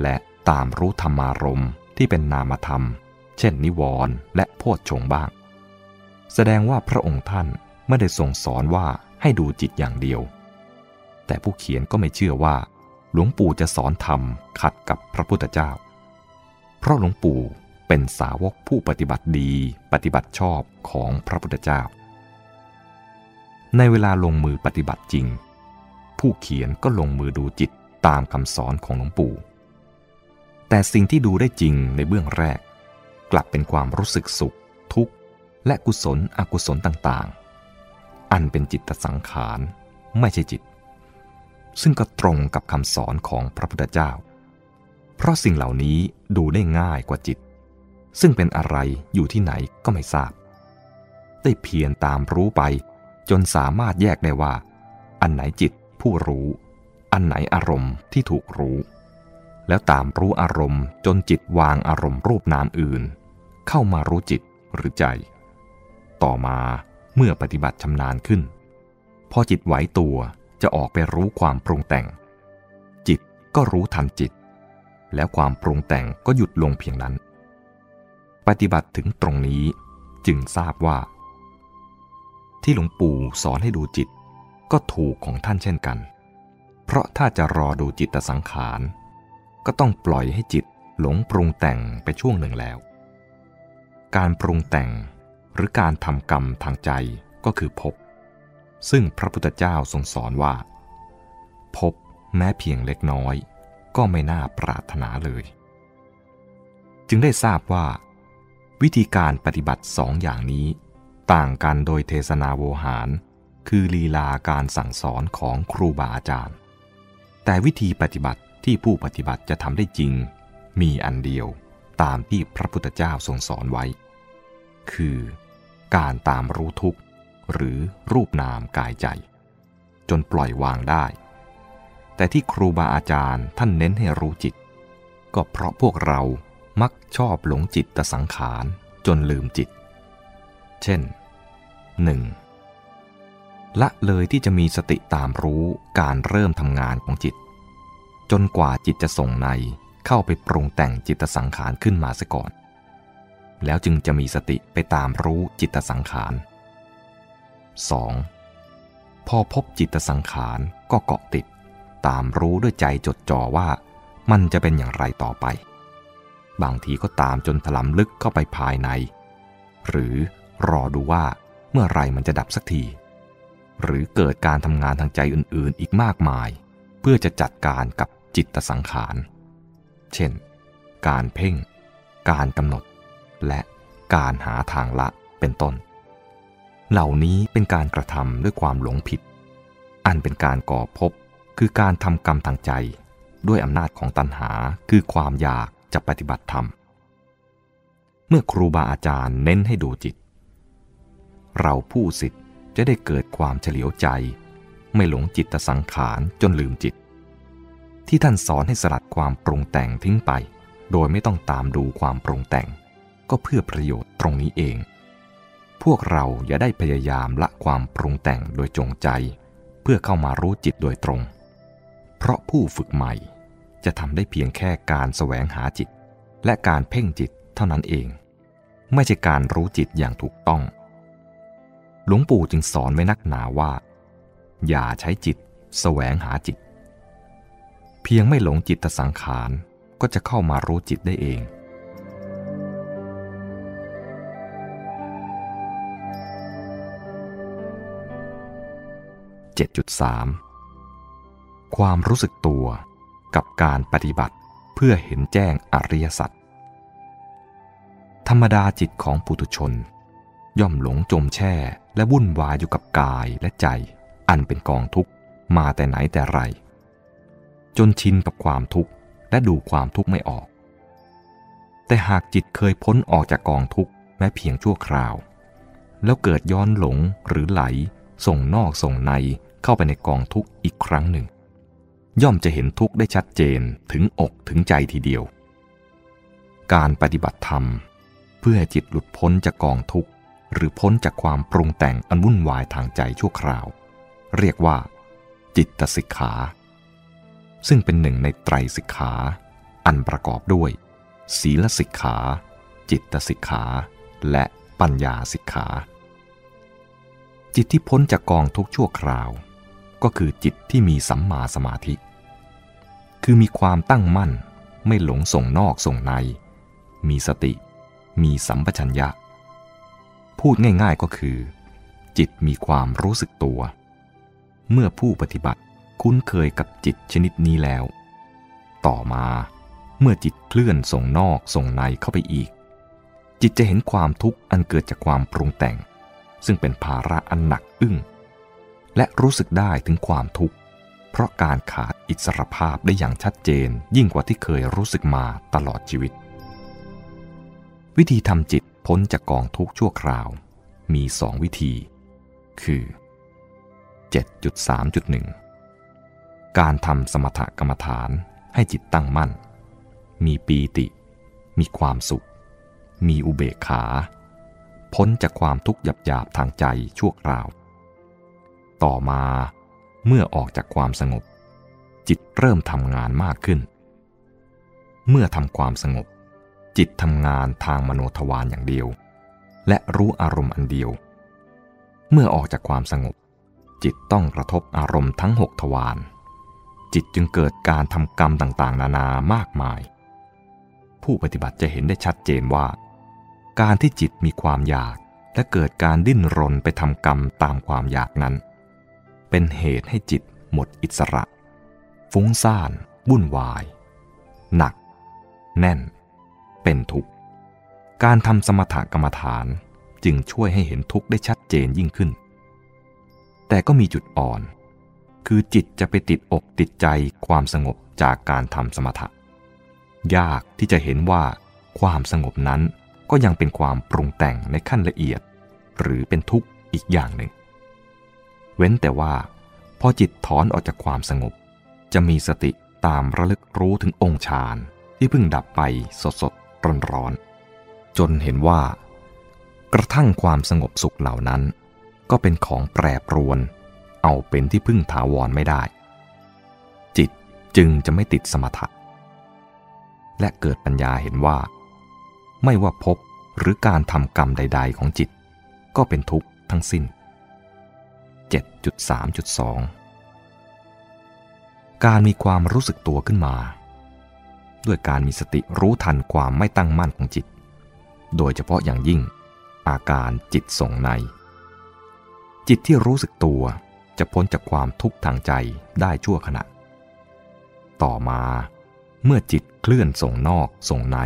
และตามรู้ธรรมารมณ์ที่เป็นนามธรรม เช่น นิวรณ์และโพชฌงบ้าง แสดงว่าพระองค์ท่านไม่ได้ทรงสอนว่าให้ดูจิตอย่างเดียว แต่ผู้เขียนก็ไม่เชื่อว่า หลวงปู่จะสอนธรรมขัดกับพระพุทธเจ้า เพราะหลวงปู่เป็นสาวกผู้ปฏิบัติดีปฏิบัติชอบของพระพุทธเจ้า ในเวลาลงมือปฏิบัติจริง ผู้เขียนก็ลงมือดูจิตตามคำสอนของหลวงปู่ แต่สิ่งที่ดูได้จริงในเบื้องแรก กลับเป็นความรู้สึกสุข ทุกข์ และกุศลอกุศลต่างๆ อันเป็นจิตสังขารไม่ใช่จิต ซึ่งก็ตรงกับคำสอนของพระพุทธเจ้า เพราะสิ่งเหล่านี้ดูได้ง่ายกว่าจิต ซึ่งเป็นอะไรอยู่ที่ไหนก็ไม่ทราบ ได้เพียรตามรู้ไปจนสามารถแยกได้ว่า อันไหนจิต ผู้รู้ อันไหนอารมณ์ที่ถูกรู้ แล้วตามรู้อารมณ์จนจิตวางอารมณ์รูปนามอื่น เข้ามารู้จิตหรือใจ ต่อมาเมื่อปฏิบัติชำนาญขึ้น พอจิตไหวตัวจะออกไปรู้ความปรุงแต่ง จิตก็รู้ทันจิต แล้วความปรุงแต่งก็หยุดลงเพียงนั้น ปฏิบัติถึงตรงนี้จึงทราบว่า ที่หลวงปู่สอนให้ดูจิต ก็ถูกของท่านเช่นกัน เพราะถ้าจะรอดูจิตสังขาร ก็ต้องปล่อยให้จิตหลงปรุงแต่งไปช่วงหนึ่งแล้ว การปรุงแต่งหรือการทำกรรมทางใจก็คือภพซึ่งพระพุทธเจ้าทรงสอนว่าภพแม้เพียงเล็กน้อย ก็ไม่น่าปรารถนาเลย จึงได้ทราบว่า วิธีการปฏิบัติสองอย่างนี้ ต่างกันโดยเทศนาโวหาร คือลีลาการสั่งสอนของครูบาอาจารย์ แต่วิธีปฏิบัติที่ผู้ปฏิบัติจะทำได้จริง มีอันเดียวตามที่พระพุทธเจ้าทรงสอนไว้ คือการตามรู้ทุกข์ หรือรูปนามกายใจ จนปล่อยวางได้ แต่ที่ครูบาอาจารย์ท่านเน้นให้รู้จิต ก็เพราะพวกเรามักชอบหลงจิตตสังขารจนลืมจิต เช่น 1. ละเลยที่จะมีสติตามรู้การเริ่มทำงานของจิต จนกว่าจิตจะส่งในเข้าไปปรุงแต่งจิตสังขารขึ้นมาซะก่อน แล้วจึงจะมีสติไปตามรู้จิตสังขาร 2. พอพบจิตสังขารก็เกาะติด ตามรู้ด้วยใจจดจ่อว่า มันจะเป็นอย่างไรต่อไป บางทีก็ตามจนถลำลึกเข้าไปภายใน หรือรอดูว่าเมื่อไรมันจะดับสักที หรือเกิดการทำงานทางใจอื่นๆ อีกมากมาย เพื่อจะจัดการกับจิตสังขาร เช่น การเพ่ง การกำหนด และการหาทางละเป็นต้น เหล่านี้เป็นการกระทำด้วยความหลงผิด อันเป็นการก่อภพคือการทำกรรมทางใจ ด้วยอำนาจของตัณหาคือความอยากจะปฏิบัติธรรม เมื่อครูบาอาจารย์เน้นให้ดูจิต เราผู้สิทธิ จะได้เกิดความเฉลียวใจ ไม่หลงจิตสังขารจนลืมจิต ที่ท่านสอนให้สลัดความปรุงแต่งทิ้งไป โดยไม่ต้องตามดูความปรุงแต่ง ก็เพื่อประโยชน์ตรงนี้เอง พวกเราอย่าได้พยายามละความปรุงแต่งโดยจงใจ เพื่อเข้ามารู้จิตโดยตรง เพราะผู้ฝึกใหม่จะทำได้เพียงแค่การแสวงหาจิต และการเพ่งจิตเท่านั้นเอง ไม่ใช่การรู้จิตอย่างถูกต้อง หลวงปู่จึงสอนไว้นักหนาว่า อย่าใช้จิตแสวงหาจิต เพียงไม่หลงจิตสังขารก็จะเข้ามารู้จิตได้เอง 7.3 ความรู้สึกตัวกับการปฏิบัติเพื่อเห็นแจ้งอริยสัจธรรมดาจิตของปุถุชน ย่อมหลงจมแช่ และวุ่นวายอยู่กับกายและใจ อันเป็นกองทุกข์มาแต่ไหนแต่ไร จนชินกับความทุกข์และดูความทุกข์ไม่ออก แต่หากจิตเคยพ้นออกจากกองทุกข์แม้เพียงชั่วคราว แล้วเกิดย้อนหลงหรือไหล ส่งนอกส่งในเข้าไปในกองทุกข์อีกครั้งหนึ่ง ย่อมจะเห็นทุกข์ได้ชัดเจนถึงอกถึงใจทีเดียว การปฏิบัติธรรม เพื่อจิตหลุดพ้นจากกองทุกข์ หรือพ้นจากความปรุงแต่งอันวุ่นวายทางใจชั่วคราว เรียกว่า จิตสิกขา ซึ่งเป็นหนึ่งในไตรสิกขา อันประกอบด้วย ศีลสิกขา จิตสิกขา และปัญญาสิกขา จิตที่พ้นจากกองทุกชั่วคราว ก็คือจิตที่มีสัมมาสมาธิ คือมีความตั้งมั่นไม่หลงส่งนอกส่งใน มีสติ มีสัมปชัญญะ พูดง่ายๆก็คือ จิตมีความรู้สึกตัว เมื่อผู้ปฏิบัติคุ้นเคยกับจิตชนิดนี้แล้ว ต่อมาเมื่อจิตเคลื่อนส่งนอกส่งในเข้าไปอีก จิตจะเห็นความทุกข์อันเกิดจากความปรุงแต่ง ซึ่งเป็นภาระอันหนักอึ้ง และรู้สึกได้ถึงความทุกข์ เพราะการขาดอิสรภาพได้อย่างชัดเจนยิ่งกว่าที่เคยรู้สึกมาตลอดชีวิต วิธีทำจิต พ้นจากกองทุกข์ชั่วคราว มีสองวิธี คือ 7.3.1 การทำสมถกรรมฐานให้จิตตั้งมั่น มีปีติ มีความสุข มีอุเบกขา พ้นจากความทุกข์หยาบๆทางใจชั่วคราว ต่อมาเมื่อออกจากความสงบ จิตเริ่มทำงานมากขึ้น เมื่อทำความสงบ จิตทำงานทางมโนทวารอย่างเดียว และรู้อารมณ์อันเดียว เมื่อออกจากความสงบ จิตต้องกระทบอารมณ์ทั้งหกทวารจิตจึงเกิดการทำกรรมต่างๆ นานามากมาย ผู้ปฏิบัติจะเห็นได้ชัดเจนว่า การที่จิตมีความอยากและเกิดการดิ้นรนไปทำกรรมตามความอยากนั้น เป็นเหตุให้จิตหมดอิสระ ฟุ้งซ่านวุ่นวาย หนัก แน่น เป็นทุกข์ การทำสมถกรรมฐานจึงช่วยให้เห็นทุกข์ได้ชัดเจนยิ่งขึ้น แต่ก็มีจุดอ่อน คือจิตจะไปติดอกติดใจความสงบจากการทำสมถะ ยากที่จะเห็นว่าความสงบนั้นก็ยังเป็นความปรุงแต่งในขั้นละเอียด หรือเป็นทุกข์อีกอย่างหนึ่ง เว้นแต่ว่า พอจิตถอนออกจากความสงบ จะมีสติตามระลึกรู้ถึงองค์ฌานที่เพิ่งดับไปสดสด ร้อนร้อนจนเห็นว่า กระทั่งความสงบสุขเหล่านั้น ก็เป็นของแปรปรวน เอาเป็นที่พึ่งถาวรไม่ได้ จิตจึงจะไม่ติดสมถะ และเกิดปัญญาเห็นว่า ไม่ว่าพบหรือการทำกรรมใด ๆ ของจิต ก็เป็นทุกข์ทั้งสิ้น 7.3.2 การมีความรู้สึกตัวขึ้นมา ด้วยการมีสติรู้ทันความไม่ตั้งมั่นของจิต โดยเฉพาะอย่างยิ่ง อาการจิตส่งใน จิตที่รู้สึกตัวจะพ้นจากความทุกข์ทางใจได้ชั่วขณะ ต่อมาเมื่อจิตเคลื่อนส่งนอกส่งใน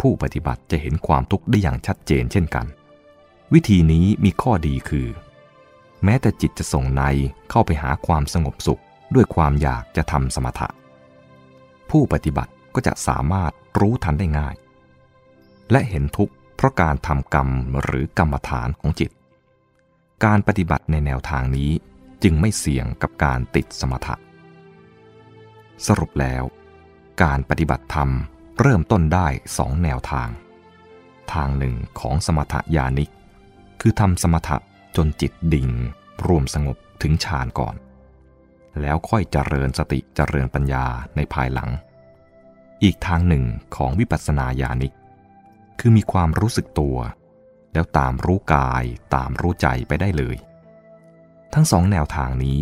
ผู้ปฏิบัติจะเห็นความทุกข์ได้อย่างชัดเจนเช่นกัน วิธีนี้มีข้อดีคือ แม้แต่จิตจะส่งในเข้าไปหาความสงบสุขด้วยความอยากจะทำสมถะ ผู้ปฏิบัติก็จะสามารถรู้ทันได้ง่าย และเห็นทุกข์เพราะการทำกรรมหรือกรรมฐานของจิต การปฏิบัติในแนวทางนี้จึงไม่เสี่ยงกับการติดสมถะ สรุปแล้ว การปฏิบัติธรรมเริ่มต้นได้สองแนวทาง ทางหนึ่งของสมถยานิก คือทำสมถะจนจิตดิ่ง รวมสงบถึงฌานก่อน แล้วค่อยเจริญสติเจริญปัญญาในภายหลัง อีกทางหนึ่งของวิปัสสนาญาณิก คือมีความรู้สึกตัว แล้วตามรู้กายตามรู้ใจไปได้เลย ทั้งสองแนวทางนี้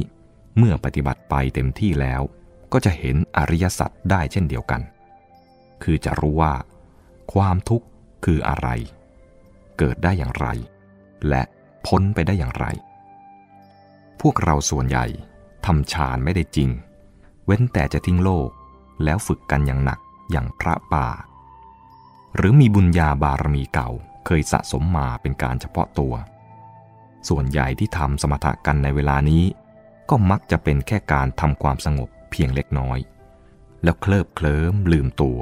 เมื่อปฏิบัติไปเต็มที่แล้ว ก็จะเห็นอริยสัจได้เช่นเดียวกัน คือจะรู้ว่า ความทุกข์คืออะไร เกิดได้อย่างไร และพ้นไปได้อย่างไร พวกเราส่วนใหญ่ ทำฌานไม่ได้จริง เว้นแต่จะทิ้งโลก แล้วฝึกกันอย่างหนักอย่างพระป่า หรือมีบุญญาบารมีเก่าเคยสะสมมาเป็นการเฉพาะตัว ส่วนใหญ่ที่ทำสมถะกันในเวลานี้ ก็มักจะเป็นแค่การทำความสงบเพียงเล็กน้อย แล้วเคลิบเคลิ้มลืมตัว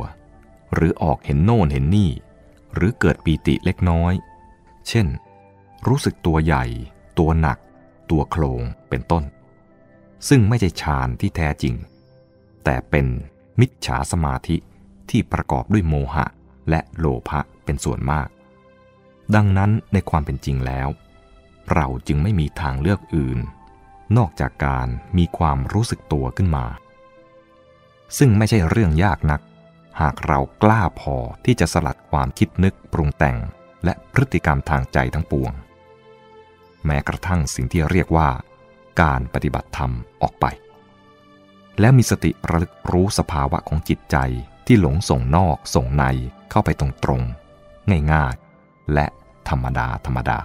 หรือออกเห็นโน่นเห็นนี่ หรือเกิดปีติเล็กน้อย เช่น รู้สึกตัวใหญ่ ตัวหนัก ตัวโครงเป็นต้น ซึ่งไม่ใช่ฌานที่แท้จริง แต่เป็นมิจฉาสมาธิที่ประกอบด้วยโมหะและโลภะเป็นส่วนมาก ดังนั้นในความเป็นจริงแล้ว เราจึงไม่มีทางเลือกอื่น นอกจากการมีความรู้สึกตัวขึ้นมา ซึ่งไม่ใช่เรื่องยากนัก หากเรากล้าพอที่จะสลัดความคิดนึกปรุงแต่งและพฤติกรรมทางใจทั้งปวง แม้กระทั่งสิ่งที่เรียกว่า การปฏิบัติธรรมออกไป และมีสติระลึกรู้สภาวะของจิตใจที่หลงส่งนอกส่งในเข้าไปตรงๆ ง่ายๆ และธรรมดาธรรมดา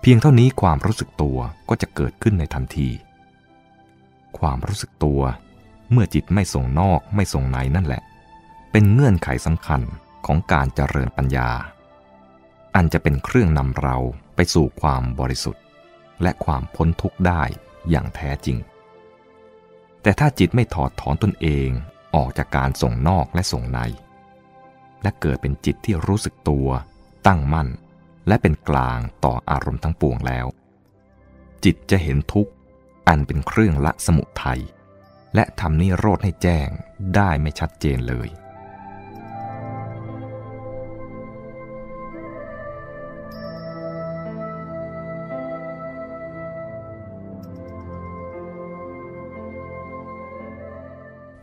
เพียงเท่านี้ความรู้สึกตัวก็จะเกิดขึ้นในทันที ความรู้สึกตัวเมื่อจิตไม่ส่งนอกไม่ส่งในนั่นแหละ เป็นเงื่อนไขสำคัญของการเจริญปัญญา อันจะเป็นเครื่องนำเราไปสู่ความบริสุทธิ์ และความพ้นทุกข์ได้อย่างแท้จริง แต่ถ้าจิตไม่ถอดถอนตนเองออกจากการส่งนอกและส่งใน และเกิดเป็นจิตที่รู้สึกตัว ตั้งมั่น และเป็นกลางต่ออารมณ์ทั้งปวงแล้ว จิตจะเห็นทุกข์อันเป็นเครื่องละสมุทัยและทำนิโรธให้แจ้งได้ไม่ชัดเจนเลย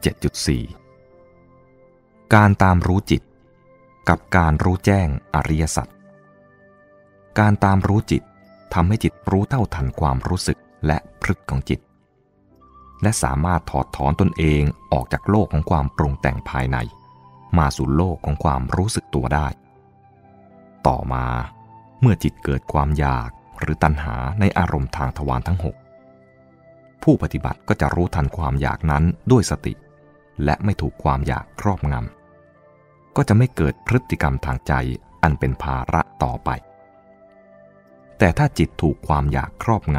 7.4 การตามรู้จิต กับการรู้แจ้งอริยสัจ การตามรู้จิตทำให้จิตรู้เท่าทันความรู้สึกและพฤติของจิต และสามารถถอดถอนตนเองออกจากโลกของความปรุงแต่งภายใน มาสู่โลกของความรู้สึกตัวได้ ต่อมาเมื่อจิตเกิดความอยากหรือตัณหาในอารมณ์ทางทวารทั้งหกผู้ปฏิบัติก็จะรู้ทันความอยากนั้นด้วยสติ และไม่ถูกความอยากครอบงำ ก็จะไม่เกิดพฤติกรรมทางใจอันเป็นภาระต่อไป แต่ถ้าจิตถูกความอยากครอบง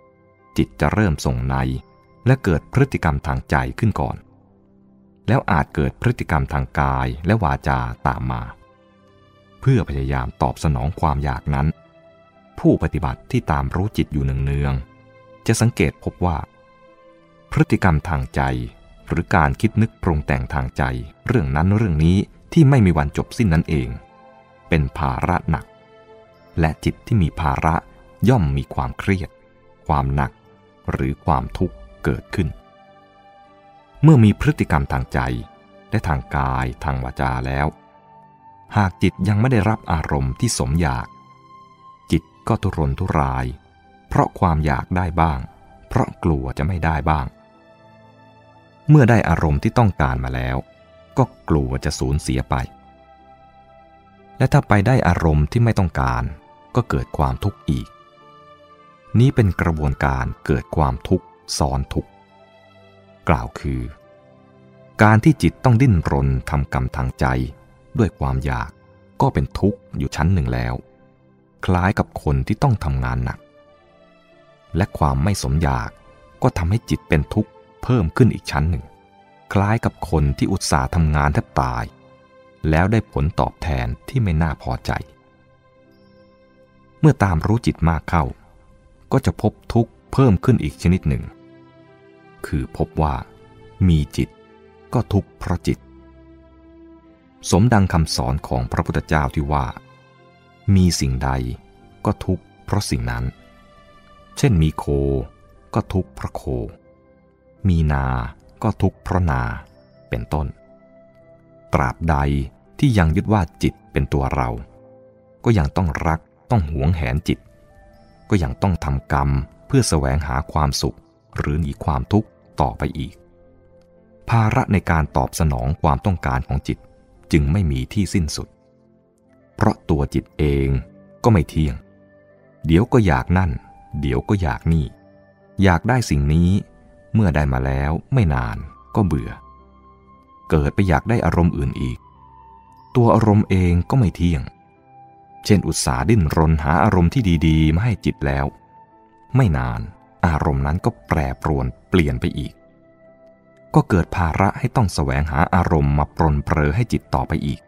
ำ จิตจะเริ่มส่งในและเกิดพฤติกรรมทางใจขึ้นก่อน แล้วอาจเกิดพฤติกรรมทางกายและวาจาตามมา เพื่อพยายามตอบสนองความอยากนั้น ผู้ปฏิบัติที่ตามรู้จิตอยู่เนืองๆจะสังเกตพบว่า พฤติกรรมทางใจ หรือการคิดนึกปรุงแต่งทางใจ เรื่องนั้นเรื่องนี้ที่ไม่มีวันจบสิ้นนั้นเอง เป็นภาระหนัก และจิตที่มีภาระย่อมมีความเครียด ความหนัก หรือความทุกข์เกิดขึ้น เมื่อมีพฤติกรรมทางใจ และทางกายทางวาจาแล้ว หากจิตยังไม่ได้รับอารมณ์ที่สมอยาก จิตก็ทุรนทุราย เพราะความอยากได้บ้าง เพราะกลัวจะไม่ได้บ้าง เมื่อได้อารมณ์ที่ต้องการมาแล้ว ก็กลัวจะสูญเสียไป และถ้าไปได้อารมณ์ที่ไม่ต้องการ ก็เกิดความทุกข์อีก นี้เป็นกระบวนการเกิดความทุกข์ซ้อนทุกข์กล่าวคือ การที่จิตต้องดิ้นรนทำกรรมทางใจ ด้วยความอยากก็เป็นทุกข์อยู่ชั้นหนึ่งแล้ว คล้ายกับคนที่ต้องทำงานหนัก และความไม่สมอยากก็ทำให้จิตเป็นทุกข์ เพิ่มขึ้นอีกชั้นหนึ่ง คล้ายกับคนที่อุตส่าห์ทำงานแทบตาย แล้วได้ผลตอบแทนที่ไม่น่าพอใจ เมื่อตามรู้จิตมากเข้า ก็จะพบทุกข์เพิ่มขึ้นอีกชนิดหนึ่ง คือพบว่า มีจิตก็ทุกข์เพราะจิต สมดังคำสอนของพระพุทธเจ้าที่ว่า มีสิ่งใดก็ทุกข์เพราะสิ่งนั้น เช่นมีโคก็ทุกข์เพราะโค มีนาก็ทุกข์เพราะนาเป็นต้น ตราบใดที่ยังยึดว่าจิตเป็นตัวเรา ก็ยังต้องรักต้องหวงแหนจิต ก็ยังต้องทำกรรมเพื่อแสวงหาความสุขหรือหนีความทุกข์ต่อไปอีก ภาระในการตอบสนองความต้องการของจิตจึงไม่มีที่สิ้นสุด เพราะตัวจิตเองก็ไม่เที่ยง เดี๋ยวก็อยากนั่น เดี๋ยวก็อยากนี่ อยากได้สิ่งนี้ เมื่อได้มาแล้วไม่นานก็เบื่อ เกิดไปอยากได้อารมณ์อื่นอีก ตัวอารมณ์เองก็ไม่เที่ยง เช่นอุตสาห์ดิ้นรนหาอารมณ์ที่ดีๆ มาให้จิตแล้ว ไม่นานอารมณ์นั้นก็แปรปรวนเปลี่ยนไปอีก ก็เกิดภาระให้ต้องแสวงหาอารมณ์มาปรนเปรอให้จิตต่อไปอีก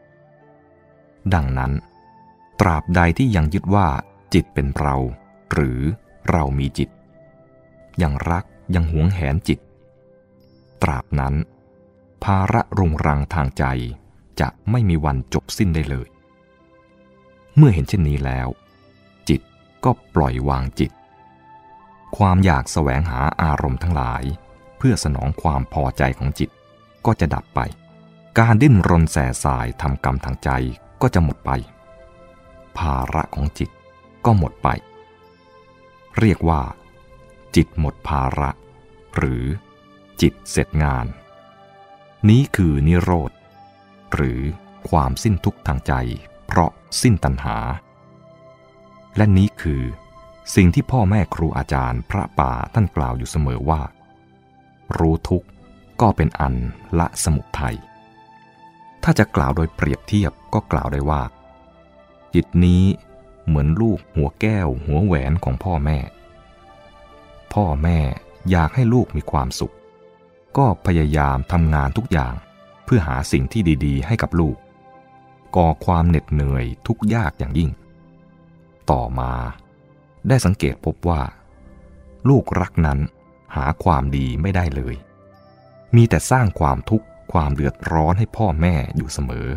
ดังนั้น ตราบใดที่ยังยึดว่าจิตเป็นเรา หรือเรามีจิต ยังรัก ยังหวงแหนจิต ตราบนั้น ภาระรุงรังทางใจจะไม่มีวันจบสิ้นได้เลย เมื่อเห็นเช่นนี้แล้ว จิตก็ปล่อยวางจิต ความอยากแสวงหาอารมณ์ทั้งหลาย เพื่อสนองความพอใจของจิตก็จะดับไป การดิ้นรนแสสายทำกรรมทางใจก็จะหมดไป ภาระของจิตก็หมดไป เรียกว่า จิตหมดภาระ หรือจิตเสร็จงาน นี้คือนิโรธ หรือความสิ้นทุกข์ทางใจ เพราะสิ้นตัณหา และนี้คือสิ่งที่พ่อแม่ครูอาจารย์พระป่าท่านกล่าวอยู่เสมอว่า รู้ทุกข์ก็เป็นอันละสมุทัยถ้าจะกล่าวโดยเปรียบเทียบก็กล่าวได้ว่า จิตนี้เหมือนลูกหัวแก้วหัวแหวนของพ่อแม่ พ่อแม่ อยากให้ลูกมีความสุข ก็พยายามทำงานทุกอย่างเพื่อหาสิ่งที่ดีๆ ให้กับลูก ก่อความเหน็ดเหนื่อยทุกยากอย่างยิ่ง ต่อมาได้สังเกตพบว่า ลูกรักนั้นหาความดีไม่ได้เลย มีแต่สร้างความทุกข์ความเดือดร้อนให้พ่อแม่อยู่เสมอ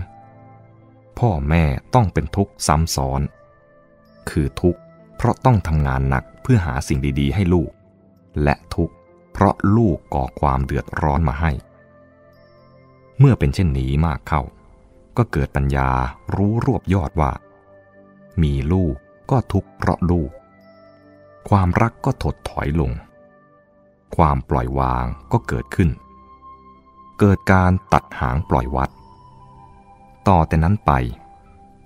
พ่อแม่ต้องเป็นทุกข์ซ้ำซ้อน คือทุกข์เพราะต้องทำงานหนักเพื่อหาสิ่งดีๆ ให้ลูก และทุกข์เพราะลูกก่อความเดือดร้อนมาให้ เมื่อเป็นเช่นนี้มากเข้า ก็เกิดปัญญารู้รวบยอดว่า มีลูกก็ทุกข์เพราะลูก ความรักก็ถดถอยลง ความปล่อยวางก็เกิดขึ้น เกิดการตัดหางปล่อยวัด ต่อแต่นั้นไป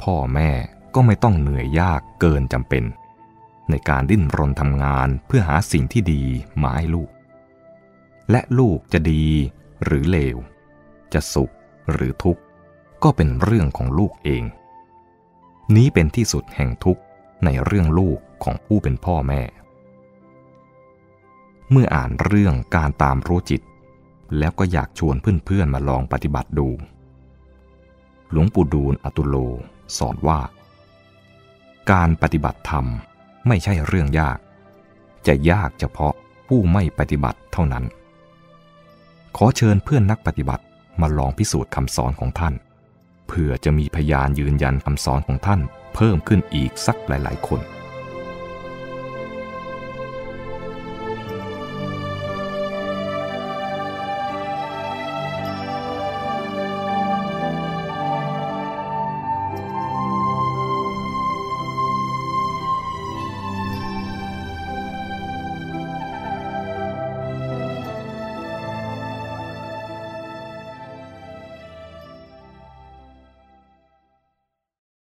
พ่อแม่ก็ไม่ต้องเหนื่อยยากเกินจำเป็น ในการดิ้นรนทำงานเพื่อหาสิ่งที่ดีมาให้ลูก และลูกจะดีหรือเลว จะสุขหรือทุกข์ ก็เป็นเรื่องของลูกเอง นี้เป็นที่สุดแห่งทุกข์ในเรื่องลูกของผู้เป็นพ่อแม่ เมื่ออ่านเรื่องการตามรู้จิต แล้วก็อยากชวนเพื่อนๆมาลองปฏิบัติดู หลวงปู่ดูลอตุโลสอนว่า การปฏิบัติธรรม ไม่ใช่เรื่องยาก จะยากเฉพาะผู้ไม่ปฏิบัติเท่านั้น ขอเชิญเพื่อนนักปฏิบัติมาลองพิสูจน์คำสอนของท่าน เพื่อจะมีพยานยืนยันคำสอนของท่านเพิ่มขึ้นอีกสักหลาย ๆ คน